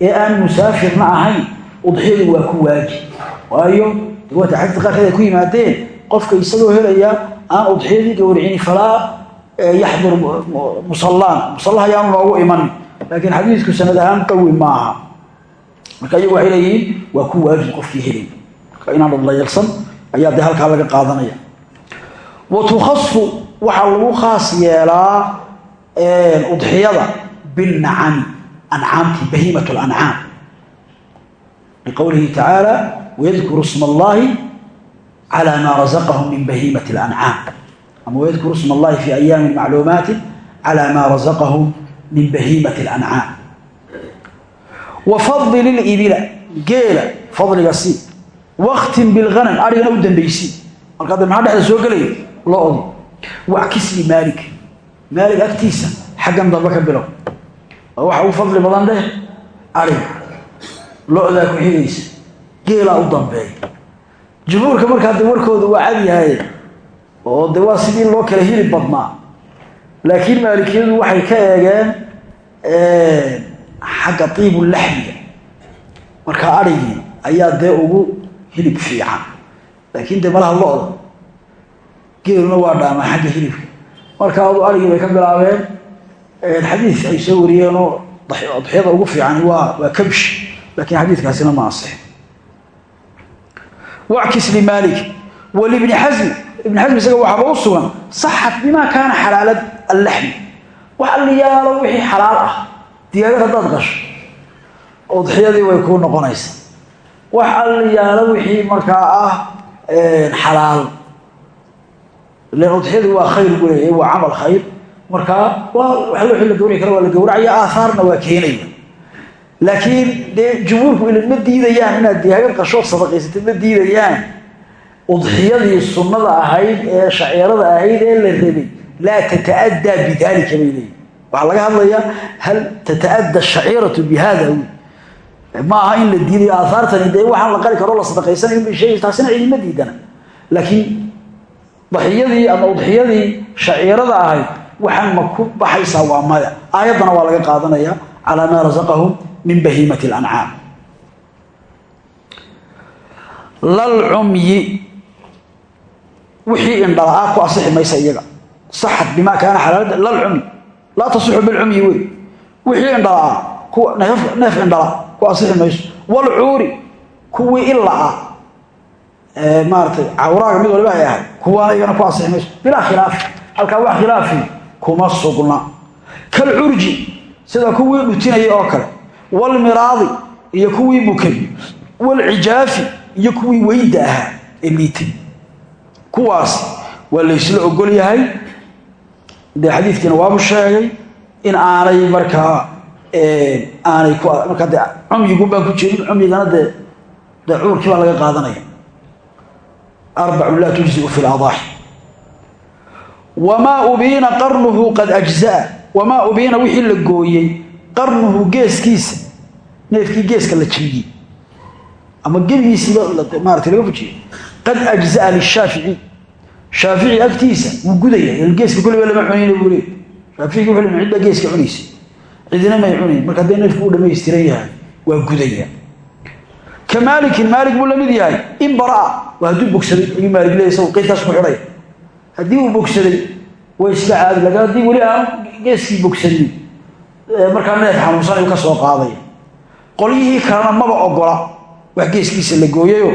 A: ee aan musaafirna ahayn udxiyadu waa ku waajib waayo waata xadiidka qaarkeed ay ku yimaadeen qofka isagoo helaya aan udxiyadii gowricini falaa yaxdur musalaan musalaha ayaanu noogu imanin laakiin xadiidku sanad ahaan qawi maaha. Marka iyagu waxay leeyihiin waa ku waajib qofkii helay marka inaan layelsan ayaa dee halkaa laga qaadanaya. Wa tukhasu waxaa lagu khaas yeelaa udxiyada bilnacami ancaamtii bahiimat lancaam liqowlihi tacaala wayadkuru sma allahi calaa maa razaqahum min bahiimati lancaam ama waydkuru sma allahi fi ayaami macluumaati cala maa razaqahu min bahiimati اlancaam wa fadil ilibila geela fadliga sii wakhtim bilhanam arigana u dambaysii marka de maxaa dhexda soo gelaya lo-di wackislii maalik maalig agtiisa xaggan damba ka bilow oo waxa ugu fadli badan dheh ariga lo-daa ku xigaysa geelaa u dambeeya jumhuurka markaa de warkooda waa oo de waa sidii loo kala hili badnaa. Laakiin maalikiyadu waxay ka eegeen xagga tiibulaxmiga markaa arigii ayaa dee ugu hilib fiican. Laakiin dee malaha lo-da geeluna waa dhaamaa xagga hilibka. Marka adu arigii bay ka bilaabeen xadiis ay soo wariyeenoo adxiyada ugu fiican waa waa kabsh. Laakiin xadiidkaasina ma asix wackis limaalik walibni xasmi ibni xasmi isaga waxaaba u sugan saxat bimaa kaana xalaala allaxmi. Wax alliyaalo wixii xalaal ah diyaagad haddaad qasho udxiyadii way kuu noqonaysa. Wax alliyaalo wixii markaa ah xalaal. Ilan udxiyadii waa khayr buu leeyahay waa camal khayr. Markaa waa wax wixii la gawraci kara waa la gawracaya aahaarna waa keenaya. Laakiin dee jumhuurku ila ma diidayaan inaad diyaagad qashood sadaqaysatay ma diidayaan udxiyadii sunnada ahayd ee shaceerada ahayd ee la rabay laa tata'addaa bidalika bay leeyihiin waxaa laga hadlayaa hal tata'adda shaciiratu bi hada wy ma aha in la diidayo aahaartani dee waxaan la qali karoo la sadaqaysanayo bay sheegay taasina cidima diidana. Laakiin daxiyadii ama udxiyadii shaciirada ahayd waxaan ma ku baxaysaa waa maya. Aayaddana waa laga qaadanaya calaa maa rasaqahum min bahiimati lalcumyi wixii indhala-aa ku asixi maysa iyaga. Saxat bimaa kaana xalaala lalcumyi laa tasixu bilcumyi wey. Wixii indhala-aa neef indhala ku asixi mayso. Walcuuri kuwii ila-a maaratay cawraaga mid waliba ay ahay kuwaana iyagana ku asixi mayso. Bilaa khilaafi halkaa wax khilaafi kuma sugna. Kalcurji sida kuwii dhutinayay oo kale. Walmiraadi iyo kuwii bukay walcijaafi iyo kuwii weyda ahaa ee liitay kuwaas waa laysla ogol yahay. Dee xadiidkiina waabu sheegay in aanay markaa aanay markaa dee cumyigun baan ku jeedin cumyigana dee dee cuurkii baa laga qaadanaya. Arbacun laa tujziu fi ladaaxi wamaa ubiina qarnuhu qad ajzaa. Wamaa ubiina wixii la gooyey qarnuhu geeskiisa neefkii geeska la jibiyey ama gebigiisiiba maarata laga fujiyey qad ajzaa lishaafici shaafici agtiisa wuu gudaya geeska kulliba lama cunayna buu leey shaaficigi wuxuu len cidbaa geeska cunaysa cidina may cunayn marka haddee neefku uu dhamaystiran yahay waa gudaya. Ka maalikin maalik buu la mid yahay in baraa waa hadduu bogsaday ayuu maalik leeyahy isagu qeydkaas ku xidhay. Haddii uu bogsaday way iska caadi laakiin haddii weli aanu geeskii bogsanin markaa neef xanuunsan qolyihii kalena maba ogola wax geeskiisa la gooyayo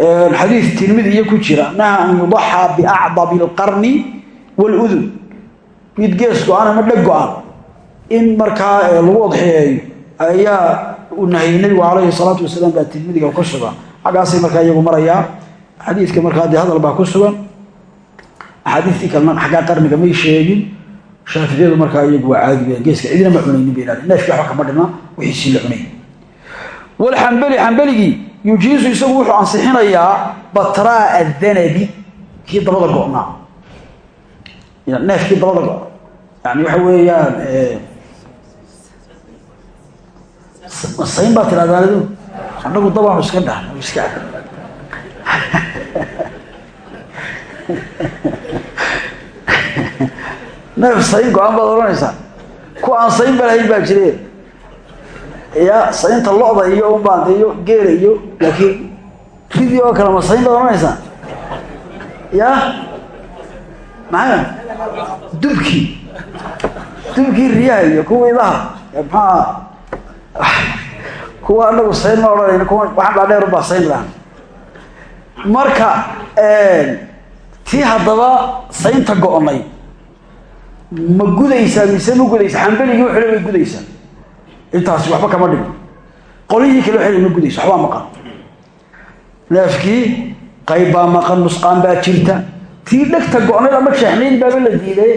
A: xadiid tirmidi iyo ku jira naha an yudaxaa biacdabi alqarni waaludun mid gees go-an ama dheg go-an in markaa lagu odxeeyo ayaa uu nahayey nabigu calayhi salaatu wasalaam baa tirmidiga ku sugan. Xaggaasay markaa iyagu marayaa xadiidka markaa dee hadal baa ku sugan axaadiistii kalena xaggaa qarniga may sheegin shaaficiyadu markaa iyagu waa caadi weyaan geeska cidina ma cunaynin bay yujiisu isagu wuxuu ansixinayaa batraa adanabi kii dabada go-naa. Neefkii dabada go yani waxa weeyaan sayn baa tirahdaan adigu annagu dabaanu iska dhahna iska [laughs] neef sayn go'aan baad odhanaysaa. Ku aan sayn ba lahayn baa jire ya saynta lo-da iyo unbaanta iyo geela iyo laakiin ridii oo kale ma sayn baad odhanaysaa ya maxay? Dubkii dubkii riyaha iyo kuwa idaha. Maxaa? Kuwa anagu sayn ma odhanayna kuwa waxaan dhaadheer ubaa sayn laha marka tii haddaba saynta go-nay. Ma gudaysaa mise ma gudaysa xambeligii wuxuu le way gudaysaa intaasi waxba kama dhigin. Qolyihii kale waxay ma gudaysa waxbaa maqan. Neefkii qayb baa maqan nusqaan baa jirta. Tii dhegta go-nayd ama jeexnayn baaba la diiday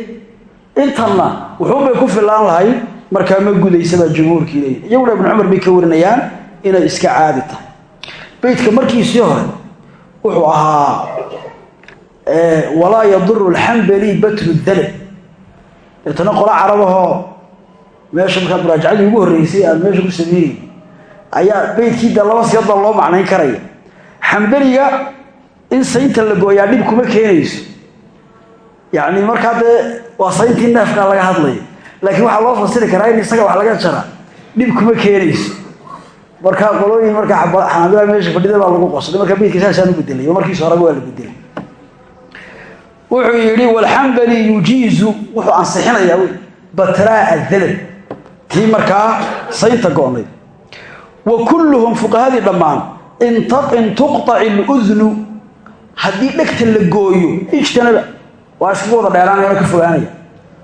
A: intanna wuxuunbay ku filaan lahay markaa ma gudaysabaa jumhuurkii leeyihi iyaguna ibnu cumar bay ka warinayaan inay iska caadi tahay. Beydka markiisii hore wuxuu ahaa walaa yaduru alxambali batru dalab deetana qola carabahoo meesha markaa muraajacadii ugu horreysay aan meesha ku sameynay ayaa beydkii de laba loo macnayn karaya xambeliga in saynta la gooyaa dhib kuma keenayso. Yacni markaa dee waa sayntii neefkaa laga hadlaya laakiin waxaa loo fasiri karaa in isaga wax laga jara dhib kuma keenayso. Markaa qolooyin markaa xanaabilaa meesha fadhida baa lagu qosday. Markaa beydka saasaan u bedelay oo markiisa horeba waa la bedelay wuxuu yidhi walxambali yujiizu wuxuu ansixinayaa wy batraa adalab tii markaa saynta go-nayd wa kulluhum fuqahadii dhammaan in tuqطaci اludnu haddii dhegta la gooyo ijtanaba waa iskaga wada dheeraanaya ka fogaanaya.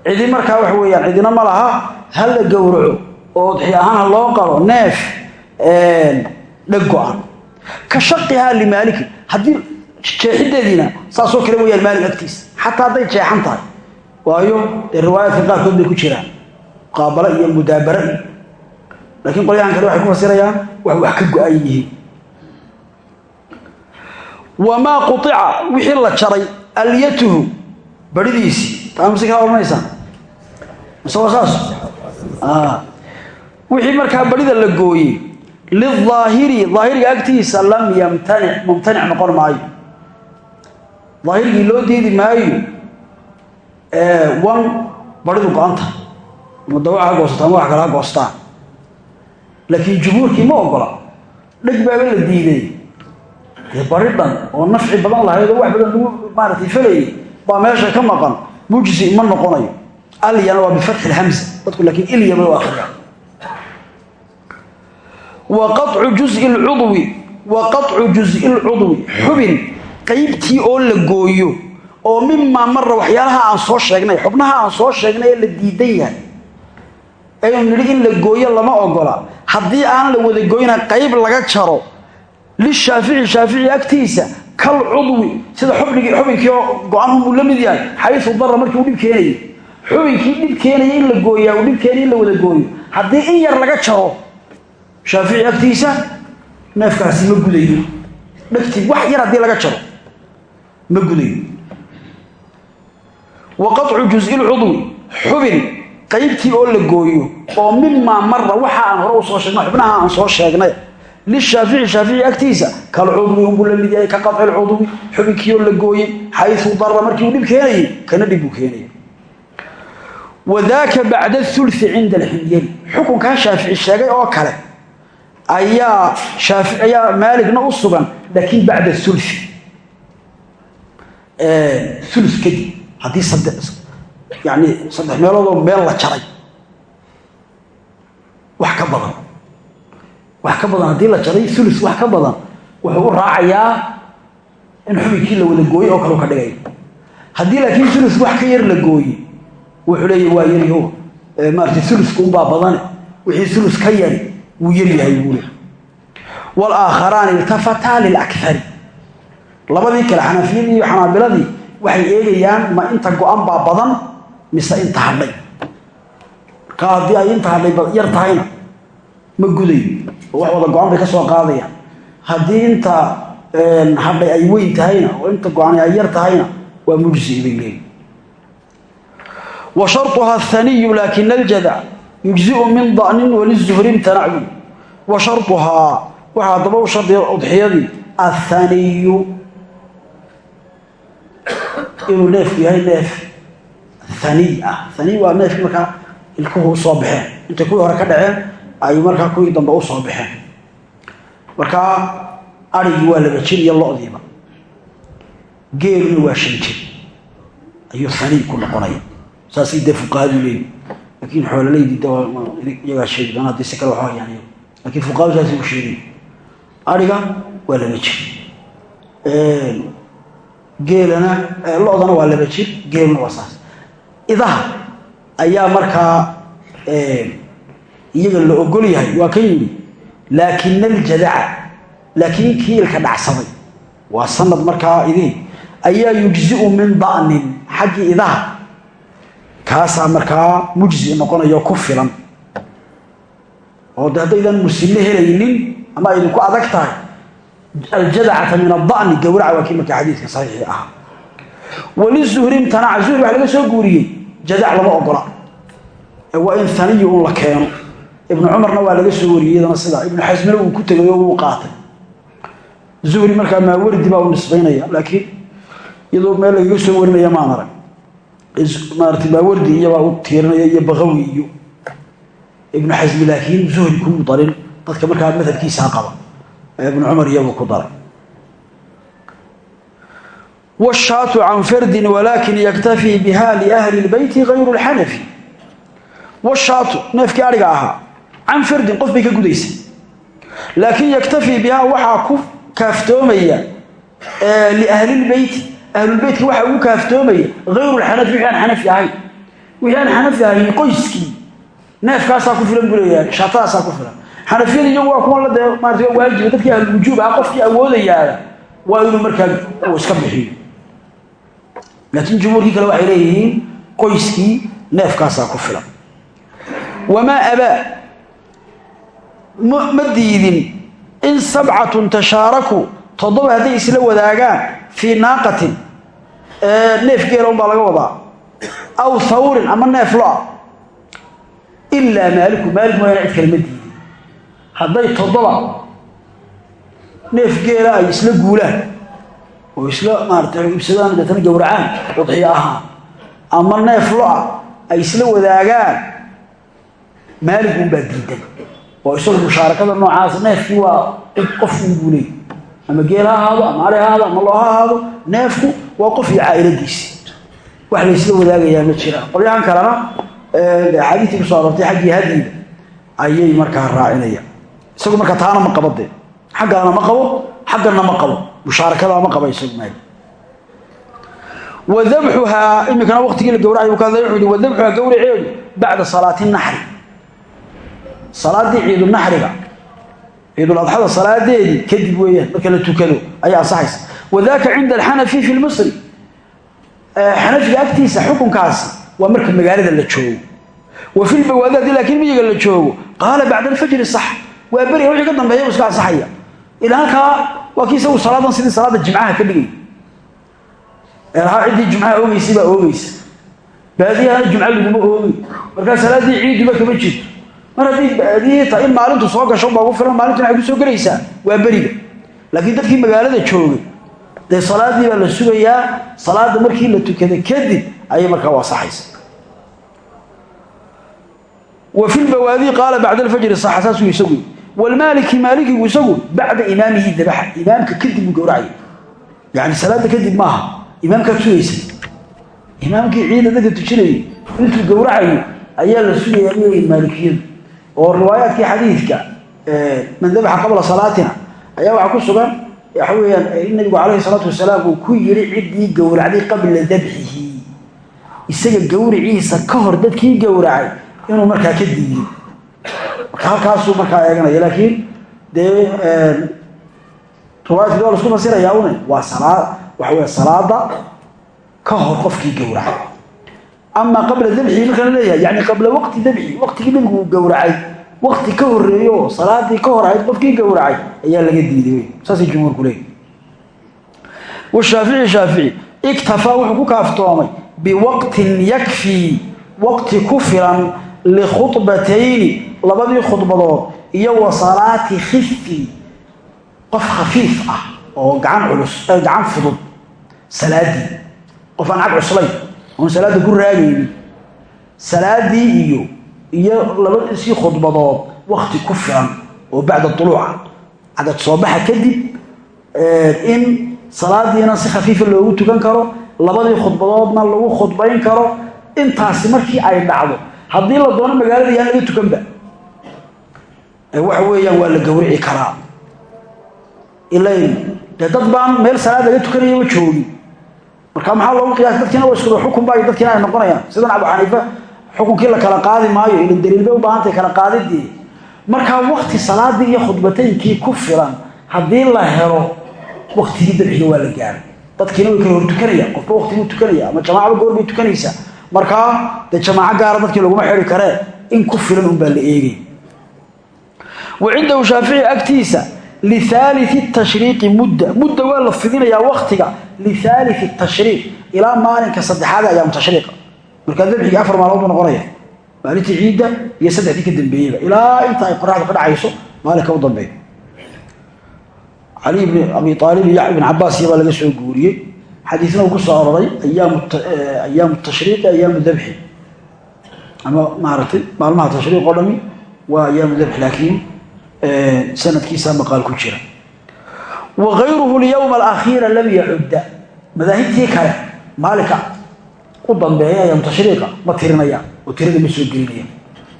A: Cidi markaa waxa weeyaan cidina ma laha ha la gowraco oo udxi ahaan loo qalo neef dheg go-an ka shaqihaa limaalikin haddii jeexideediina saasoo kale weyaan maalig agtiisa xataa hadday jeexan tahay. Waayo dee riwaayaadka qaarkood bay ku jiraan muqaabalo iyo mudaabara iyo laakiin qolyahan kale waxay ku fasirayaan wax wax ka go-an yihiin wamaa quica wixii la jaray alyatuhu baridiisii taamsi kaa odhanaysaan mise saas? Wixii markaa barida la gooyey lidaahiri daahiriga agtiisa lam yamtanic mumtanic noqon maayo. Daahirigii loo diidi maayo wan baridu go-anta ama dawaca ha wax kale ha laakiin jumhuurkii ma ogola dheg baaba la diiday dee bari dhan oo nafci badan lahayd oo wax badan lagu maaratay falayay baa meesha ka maqan. Mujzi ma noqonayo. Alyana waa bifatxi lhamsa dadku laakiin ilyaba u akriya wa qaطcu juzi lcudwi wa qaطcu juzi lcudwi xubin qaybtii oo la gooyo oo mimaa mara waxyaalaha aan soo sheegnay xubnaha aan soo sheegnay ee la diidan yahay aynu nidhi in la gooyo lama ogola. Haddii aan la wada goyna qayb laga jaro lishaafici shaafici agtiisa kal cudwi sida xubnigii xubinkii oo go-an buu la mid yahay xayu dara markii uu dhib xubinkii dhib keenaya in la gooyaa uu dhib in la wada gooyo. Haddii in yar laga jaro shaafici agtiisa neefkaasi ma gudayo. Dhegtii wax yar haddii laga jaro ma gudayo. Wa qaطcu juzi lcudwi xubin qaybtii oo la gooyo oo mimaa mara waxa aan hore u soo sheegnay xubnaha aan soo sheegnay lishaafici shaafici agtiisa kalcudwi unbuu la mid yahay ka qaطci lcudwi xubinkii oo la gooyey xayu dara markii uu dhib keenayay kana dhib buu keenaya wadaaka bacda uli cinda alximyari xukunkaa shaafici sheegay oo kale ayaa ayaa maaligna u sugan laakiin bacda uli ul kadib haddii yani saddex meeloodoo meel la jaray. Wax ka badan. Wax ka badan haddii la jaray ulu wax ka badan wuxuu u raacayaa in xubinkii la wada gooye oo kale ka dhigay. Haddii laakiin ulu wax ka yar la gooye wuxuu leeya waa yaryaho maarata uluska unbaa badane. Wixii ulus ka yari wuu yaryahay buu le walaaakharaani iltafataa lilakari labadii kale xanafiyadii iyo xanaabiladii waxay eegayaan ma inta go-an baa badan mise inta hadhay haddii ay inta hadhay yar tahayna. Ma gudayo oo wax wada go-an bay ka soo qaadayaan haddii inta hadhay ay weyn tahayna oo inta go-an ay yar tahayna waa mujzi bay wa sharuhaa athaniyu laakina aljadac yujziu min da'nin walizuhri imtanacbu wa sharuhaa waxaa haddaba u shardiya udxiyadii athaniyu. Inuu neefku yahay neef haniy ah. Haniy waa neefkii markaa ilkuhu u soo baxeen. Intay kuwii hore ka dhaceen ay markaa kuwii dambe u soo baxeen. Markaa arigii waa laba jir iyo lo-diiba. Geeluna waa shan jir. Ayuu haniy ku noqonaya saasay dee fuqahadu leeyi laakiin iyagaa sheegi doona haddii si kale waxba hayaan lakiin fuqahadu saasay u sheegay. Ariga waa laba jir. Geelana lo-dana waa laba jir. Geeluna waa saas idaha ayaa markaa iyaga la ogol yahay waa kan yidhi laakina aljadaca laakiin kiilka dhacsaday waa sanad markaa idii ayaa yujziu min da'nin xaggii idaha. Kaasaa markaa mujzi noqonayo ku filan. Oo de haddaydan musinno helaynin ama idinku adag tahay aljadacata min ada'ni gowraca waa kii marka xadiidka saxiixii ahaa. Walizuhri zuhri waxa laga soo guuriyey jadac lama ogola. Waa in haniyi un la keeno. Ibnu cumarna waa laga soo wariyey iyadana sidaa ibnu xasmina wuu ku tegay oo wuu qaatay. Zuhri markaa maawardi baa u nisbaynaya laakiin iyadoo meel lagaga soo warinaya maan arag maarata maawardi iyabaa u tiirinaya iyo bakawi iyo. Ibnu xasmi laakiin zuhri kumuu darin. Dadka markaa madhabkiisaa qaba. Ibnu cumar iyabuu ku daray wshaatu can fardin walaakin yaktafii biha liahli lbeyti gayru lxanafi washaatu neefkii adhiga ahaa can fardin qof bay ka gudaysay laakiin yaktafii bihaa waxaa ku kaaftoomaya liahlilbeyti ahlulbeytka waxaa ugu kaaftoomaya hayru lxanafi wixii aan xanafi ahayn wixii aan xanafi ahayn qoyskii neefkaasaa ku filan buu leeyahay shaatadaasaa ku filan xanafiyada iyagu waa kuwan la dee maarata waa waajiba dadkii ahlulwujuub ah qofkii awoodayaada waa inuu laakiin jumhuurkii kale waxay leeyihiin qoyskii neefkaasaa ku filan. Wamaa abaa ma diidin in sabcatun tashaarakuu toddoba hadday isla wadaagaan fii naaqatin neef geela unbaa laga wadaa aw hawrin ama neef lo'a ilaa maaliku maaliku maayana cid kale ma diidin. Hadday toddoba neef geela ay isla guulaan oo isla maarata ibsadaan deetana gowracaan udxiyo ahaan. Ama neef lo'a ay isla wadaagaan maalig unbaa diidan oo isagu mushaarakada noocaas neefkii waa qof un guuley ama geel ha ama ari ha ama loo ha neefku waa qof iyo caa'iladiisi wax laysla wadaagayaa ma jiraan qolyahan kalena axaadiistii ku soo aroortay xaggii hadiida ayay markaa raacinayaan isagu markaa taana ma qabo dee. Xaggaana ma qabo xaggana ma qabo mushaarakadaa ma qaba isagu maali wadabxuhaa iminkana waqtigii la gowracay ka hadlay wuxuu yihi wadabxuhaa gowraceedu bacda salaati naxri salaadii ciidunaxriga ciiduladxada salaadeedii kadib weeyaan marka la tukado ayaa asaxaysa wadaaka cinda alxanafi fi lmisri xanafiga agtiisa xukunkaasi waa marka magaalada la joogo. Wa fi lbawaadi haddii laakiin miyiga la joogo. Qaala bacda alfajri sax. Waa beriga wixii ka dambeeya u iska ilaa halkaa waa kii isagu salaadan sidii salaada jimcaha ka dhigay. Eelahaa ciddii jumcaha oogeysay baa oogeysa baadiyahana jumca laguma oogay markaa salaaddii ciiduba kama jirto. Mar haddii baadiyihii tahay in maalintu soo gasho baa ugu filan maalintu waxay ku soo gelaysaa waa beriga. Laakiin dadkii magaalada joogay dee salaadii baa la sugayaa salaada markii la tukada kadib ayay markaa u asaxaysa wa fi lbawaadi qaala bacda alfajri saxa saasuu walmaaliki maalikigu isagu bacda imaamihi dabaxa. Imaamka kadib uu gowracaya yani salaada kadib maaha. Imaamkaad sugaysa imaamkii ciida dadka tujinayay. Intuu gowracayo ayaa la sugayaa leeyihiin maalikiyadu. Oo riwaayaadkii xadiidka man dabaxa qabla salaatina ayaa waxaa ku sugan. Waxa weeyaan in nabigu calayhi salaatu wasalaam uu ku yidhi ciddii gowracday qabla dabxihi. Isaga gowriciisa ka hor dadkii gowracay inuu markaa ka diiday halkaasuu markaa eeganaya laakiin dee riwaayadkii waa lasku fasirayaa une waa salaad waxa weya salaada ka hor qofkii gowracay. Ama qabla dabxii markaan leeyahay yani qabla waqti dabxi waqtigii nabigu gowracay waqti ka horeeyo salaadii ka hor ahayd qofkii gowracay ayaa laga diiday saasay jumhuurku leeyihi washaafici shaafici iktafaa wuxuu ku kaaftoomay biwaqtin yakfii waqti ku filan likhudbatayni labadii khudbadood iyo wa salaati khifi qof khafiif ah oo gacan culus gacan fudud salaadii qof aan cag cuslayn oon salaada ku raagaynin salaadii iyo iyo labadiisii khudbadood wakti ku filan oo bacda uluuca cadad soo baxa kadib in salaadiina si khafiifa loogu tukan karo labadii khudbadoodna lagu khudbayn karo. Intaasi markii ay dhacdo haddii la doono magaalada yaan laga tukanba waxa weeyaan waa la gowrici karaa. Ilayn dee dad baan meel salaad laga tukanayaba joogin. Marka maxaa loogu qiyaas dadkiina waa iskuda xukun baa dadkiina ay noqonayaan. Sidan abu xaniifa xukunkii la kala qaadi maayo ila daliil bay u baahantay kala qaadidii. Markaa wakti salaadii iyo khudbataynkii ku filan haddii la helo waktigii dabxiga waa la gaaray. Dadkiina way kala hor tukanayaan qofba waktiguu tukanaya ama jamaacaba goor bay tukanaysaa. Markaa dee jamaaco gaara dadkii laguma xidi karee in ku filan unbaa la eegay wa cindahu shaafici agtiisa liaalii tashriiqi mudda. Mudda waa la fidinayaa waktiga liaalii tashriiq. Ilaa maalinka saddexaad ayaamu tashriiqa markaa dabxigii afar maalmood buu noqonaya maalintii ciidda iyo saddexdii ka dambeeyeyba ilaa inta ay qoraxdu ka dhacayso maalinka u dambeeya cali bn abi aalib iyo ibn cabaas iyabaa laga soo guuriyey. Xadiisna uu ku soo aroray ayaamu tashriiqi ayaamu dabxi ama maaragtay maalmaha tashriiq oo dhami waa ayaamu dabxi laakiin sanadkiisa maqaal ku jira. Wa gayruhu lyowma alakhiira lam yacudda madaahibtii kale maalinka u dambeeya ayaamu tashriiqa ma tirinayaan oo tirada ma soo gelinayaan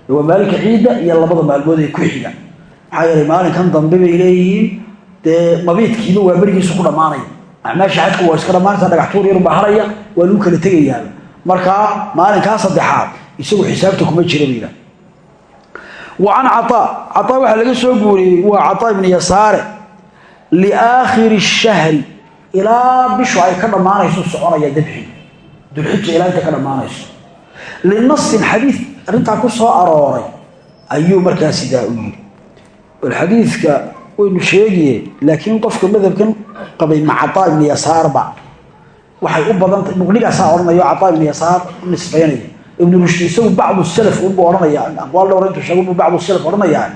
A: waa maalinka ciidda iyo labada maalmood ee ku xiga maxaa yeelay maalinkan dambe bay leeyihiin dee mabiidkiiba waa berigiisu ku dhammaanaya. Acmaasha xajku waa iska dhammaanaysa dhagaxtuur yar baa haraya waa lagu kala tegayaa markaa maalinkaa saddexaad isagu xisaabta kuma jira bayda wa can cataa cataa waxaa laga soo guuriyey waa cataa ibnu yasaare. Liaakhiri shahri ilaa bishu ay ka dhammaanayso soconaya dabxi dulxija ilaa inta ka dhammaanayso. Linasin xadiid arrintaa ku soo arooray ayuu markaa sidaa u yidhi. Bal xadiidka waynu sheegaye laakiin qofka madhabkan qabay ma cataa ibnu yasaarba. Waxay u badantay muqnigaasaa odhanayo cataa ibnu yasaar u nisbaynaya ibnu rushdi isagu bacdu salaf unbuu odhanaya aqwaal dhowr intuu sheego unbuu bacdu salaf odhanayaa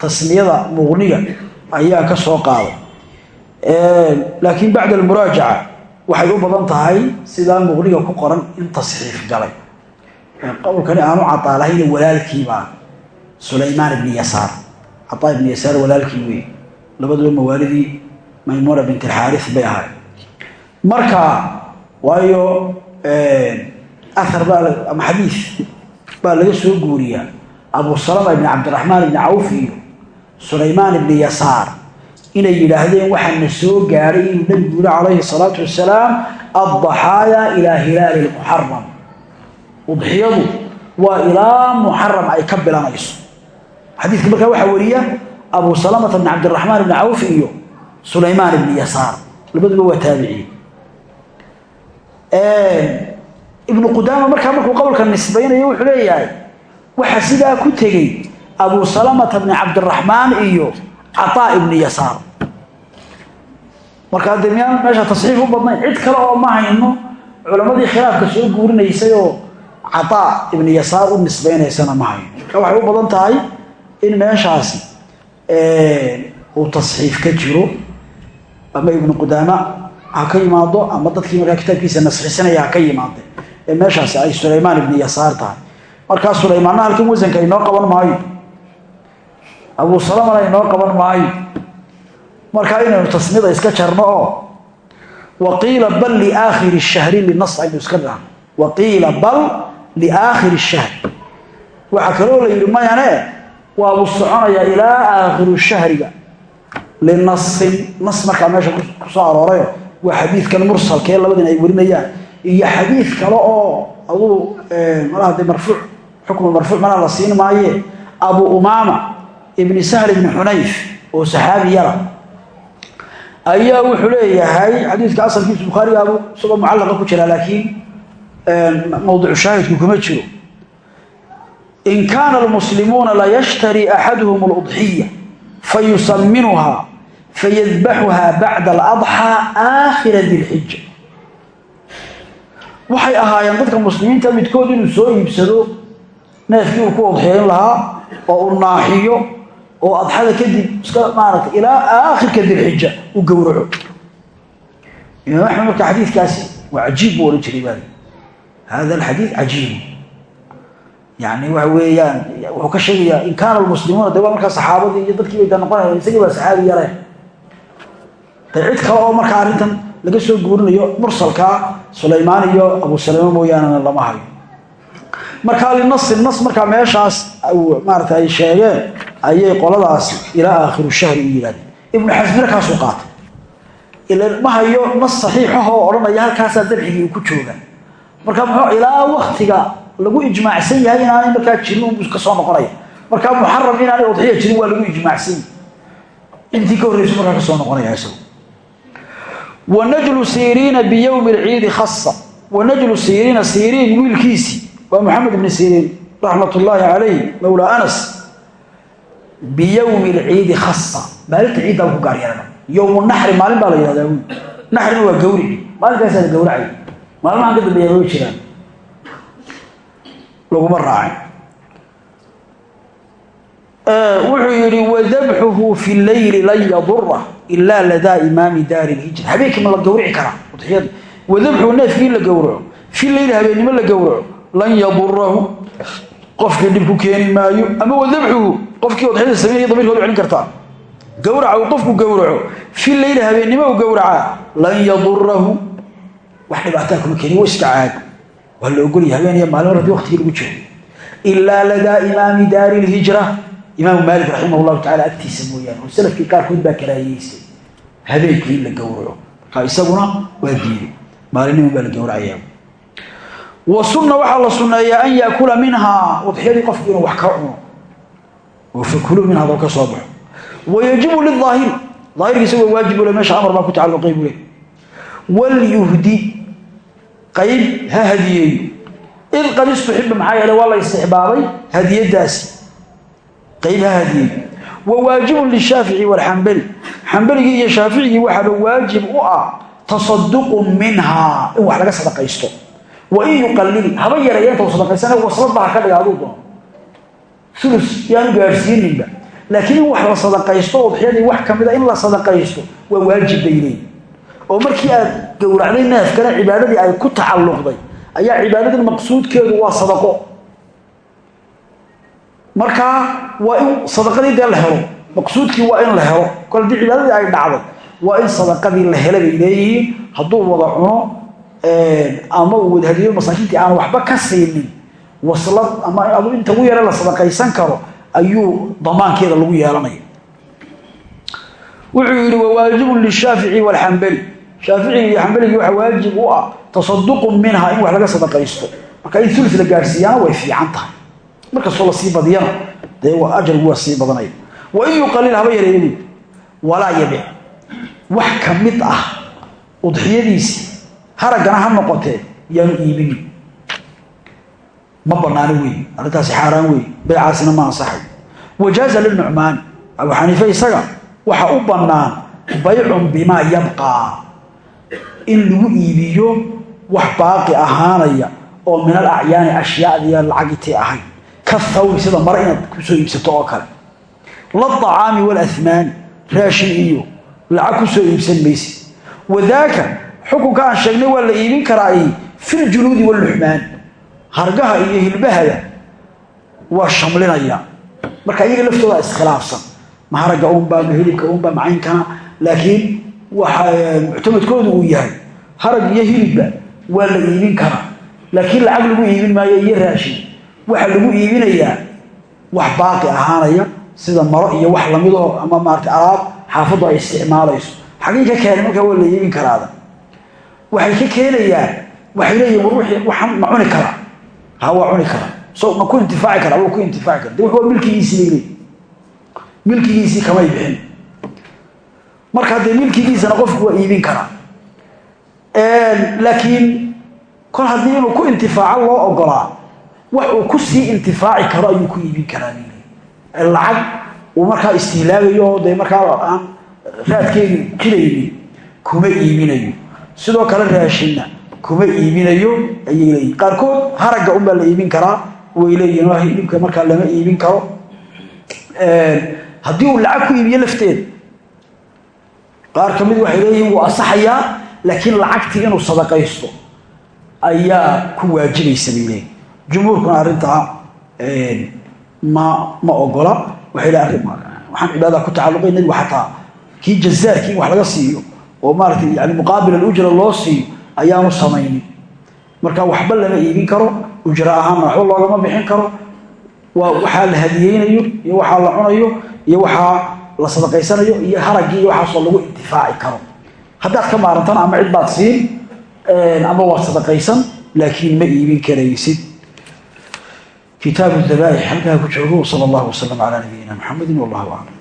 A: tasniyada muqniga ayaa ka soo qaaday. Laakiin bacda almuraajaca waxay u badan tahay sidaa muqniga ku qoran in tasxiif galay. Qowlkani aanu cataa lahayna walaalkiibaa sulaymaan ibni yasaar. Cataa ibni yasaar walaalkii wey labaduba mawaalidii maymuuna bint alxaaris bay ahay marka waayo ahar baa ama xadiis baa laga soo guuriyaa. Abu salama ibni cabdiraxmaan ibni cawf iyo sulaymaan ibni yasaar inay yidhaahdeen waxaana soo gaadhay inuu nabigu yihi calayhi salaatu wasalaam addaxaaya ilaa hilaali lmuxaram udxiyadu waa ilaa muxaram ay ka bilanayso xadiidka markaa waxaa wariya abu salamata bni cabdiraxmaan ibni cawf iyo sulaymaan ibni yasaar. Labaduba waa taabiciin ibnu qudaama markaa markuu qowlka nisbaynayo wuxuu leeyahay waxaa sidaa ku tegey abu salamata bni cabdiraxmaan iyo cataa ibni yasaar. Markaa dee miyaan meesha tasxiif u badnayn cid kale oo ma hayno culammadii khilaafka soo guurinaysay oo cataa ibni yasaar u nisbaynaysana ma hayno. Marka waxay u badan tahay in meeshaasi uu tasxiif ka jiro ama ibnu qudaama ha ka yimaado ama dadkii markaa kitaabkiisa nasxisanaya ha yimaade ee meeshaasi ay sulaymaan ibni yasaar tahay. Markaa sulaymaanna halkan wasanka inoo qaban maayo. Abu salamana inoo qaban maayo. Markaa inaynu tasnida iska jarno oo waqiila bal liaakhiri shahri linas aynu iska dhahno waqiila bal liaakhiri shahri. Waxaa kaloo la yidhi mayane waabuu soconayaa ilaa aakhiru shahriga. Linasin nas markaa meesha ku soo aroorayo. Waa xadiidkan mursalkee labadin ay warinayaan iyo xadiid kale oo aduu malaha de marfuuc xukmu marfuuc malaa la siin maaye. Abu umaama ibni sahl ibni xunayf oo saxaabi yara ayaa wuxuu leeyahay xadiidka asalkiisu bukhaariga abu isagoo mucallaqa ku jira laakiin mawdicu shaahidku kuma jiro. In kaana almuslimuuna layashtari axaduhum aludxiya fayusaminuha fayadbaxuha bacda aladxaa aakhira dilxija waxay ahaayeen dadka muslimiinta midkood inuu soo iibsado neefkii uu ku udxiyin lahaa oo uu naaxiyo oo adxada kadib iska maaragtay ilaa aakhirka dilxija uu gowraco. Imaam axmed marka xadiidkaasi waa cajiib buu odhan jiray baali hada alxadiid cajiibu yani waxa weeyaan wuxuu ka sheegayaa in kaana almuslimuuna de waa markaa saxaabadii iyo dadkii bay da noqonaya isagii baa saxaabi yareen de cid kale oo markaa arrintan laga soo guurinayo mursalkaa sulaymaan iyo abu salama mooyaanena lama hayo. Markaa linasin nas markaa meeshaas maarata ay sheegeen ayay qoladaas ilaa aakhiru shahri u yidhahdeen ibnu xasmina kaasuu qaatay. Ila ma hayo nas saxiixahoo odhanaya halkaasaa dabxigii ku jooga marka muxuu ilaa waktiga lagu ijmaacsan yahay inaanay markaa jirin unbuu ka soo noqonaya. Markaa muxaram inaanay udxiya jirin waa lagu ijmaacsan yahay. Intii ka horreysu markaa ka soo noqonaya isagu wanajlu siriina biyowmi alciidi khasa wanajlu siriina siriin wiilkiisii waa maxamed ibni siriin raxmat ullaahi calayh mowla anas biyowmi lciidi khasa maalinta ciiddaa ku gaar yeelana yowmu naxri maalin baa la yihahdaa wy naxrina waa gawrici maalinkaasaa la gawracay maalmahan ka dambeeya ma jiraan laguma raacin wuxuu yidhi wadabxuhu fi leyli lan yadura ilaa ladaa imaami daari lhijra habeenkii ma la gawrici karaa udxiyada wadabxuhu neefkii in la gowraco fi leyli habeennimo la gowraco lan yadurahu qofkii dhib ku keeni maayo. Ama wadabxuhu qofkii udxiyada sameynaya damirkood celin kartaa. Gowraca uu qofku gowraco fi leyli habeennimo u gowracaa lan yadurahu wax dhibaataa kuma keeni wa iska caadi waa la ogolyahay habeen iyo maalin mar waqtigii lagu joogo ilaa ladaa imaami daari lhijra imaamu maalik raximah llahu tacala agtiisa mooyaane oo salafkii qaarkood baa karaahiyeystay habeenkii in la gowraco. Markaa isaguna waa diiday. Maalinniman baa la gowracayaa. Wa sunna waxaa la sunneeyaa an yaakula minhaa udxiyadii qofku inuu wax ka cuno. Oo fakulu minhaa doo ka soo baxo. Wayajibu liaahiri aahirka isagoo waajibule meesha amar baa ku tacalluqay buu le walyuhdi qayb ha hadiyeeyo id qad istuxiba maxaa yeele waa la istixbaabay hadiyadaasi qayb ha hadiyeeyo wa waajibun lishaafici walxambali xambaligii iyo shaaficigii waxaaba waajib u ah tasaduqu minhaa in wax laga sadaqaysto. Wa in yuqallil haba yareeya inta u sadaqaysana waslad ha ka dhiga aduu doono ulus yaanu gaadhsiininba laakiin in wax la sadaqaysto udxiyadii wax ka mida in la sadaqaysto waa waajib bay oo markii aad gowracday neefkana cibaadadii ay ku tacalluqday ayaa cibaadadii maqsuudkeedu waa sadaqo markaa waa in sadaqadii dee la helo maqsuudkii waa in la helo kol haddii ay dhacday waa in sadaqadii la hela bay hadduu wada cuno ama uu wada hadiyo masaakiintii aan waxba ka siinin waslad ama adu inta ugu yare la sadaqaysan karo ayuu damaankeeda lagu yeelanaya. Wuxuu yidhi wawaajibun lishaafici walxambali shaaficigi iyo xambaligii waxaa waajib u ah tasaduqun minha in wax laga sadaqaysto. Marka in ulu la gaadhsiiyaana way fiican tahay markastoo la sii badiyana dee ajargu waa sii badanaya wa in yuqalil haba yareeya walaa yabic wax ka mid ah udxiyadiisii haraggana ha noqotee yaanu iibinin ma banaano wey arrintaasi xaaraan wey baycaasina ma ansaxay. Wajaaza linucmaani abu xaniife isaga waxa u bannaan baycun bimaa yabqaa. In lagu iibiyo wax baaqi ahaanaya oo min al acyaani ashyaadiya lacagitii ahayd ka thawri sida mare inaad ku soo iibsato oo kale. La acaami walahmaani raashin iyo lacag ku soo iibsan maysid. Wadaaka xukunka aan sheegnay waa la iibin karaa filjuluudi waluxmaan hargaha iyo hilbahada waa shamlinaya. Marka iyaga laftooda iskhilaafsan. Ma haragga unbaa ma hilibka unbaa macaynkana laakiin waxa muctamadkoodu uu yahay harag iyo hilibba waa la iibin karaa. Laakiin lacag lagu iibin maayo iyo raashin waxa lagu iibinayaa wax baaqi ahaanaya sida maro iyo wax lamidoo ama maarata alaab xaafaddu ay isticmaalayso. Xagay ka keenay markaa waa la iibin karaada waxay ka keenayaan waxay leeyihiin war wixii waxaan ma cuni karaa ha waa cuni karaa so ma ku intifaaci karaa waa ku intifaaci kara. De wax waa milkigiisii bay milkigiisii kamay bixin. Markaa dee milkigiisana qofku waa iibin karaa laakiin kol haddii inuu ku intifaaco loo ogolaa wax uu ku sii intifaaci karo ayuu ku iibin karaa lacag uu markaa istihlaagayo oo dee markaa aan raadkeedu jilaynin kuma iibinayo. Sidoo kale raashinna kuma iibinayo ayay leeyihiin qaarkood haragga unbaa la iibin karaa way leeyihiin waa hilibka markaa lama iibin karo. Haddii uu lacag ku iibiyo lafteeda qaar ka mid waxay leeyihiin wuu asaxayaa laakiin lacagtii inuu sadaqaysto ayaa ku waajibaysa bay leeyihiin jumhuurkuna arrintaa ma ma ogola. Waxaan cibaadaha ku tacalluqay nabigu xataa kii jazaarkii in wax laga siiyo oo maaratay yani muqaabil alujra loo siiyo ayaanu samaynin. Marka waxba lama iibin karo ujra ahaanna waxba loogama bixin karo. Waxaa la hadiyeynayo iyo waxaa la cunayo iyo waxaa la sadaqaysanayo iyo haraggii iyo waxaasoo lagu intifaaci karo. Haddaad ka maarantana ama cid baad siin ama waad sadaqaysan laakiin ma iibin karaysid kitaabu dabaaix halkaa ku joogo sal allahu wasalam calaa nabiyina muxamedi wallahu aclam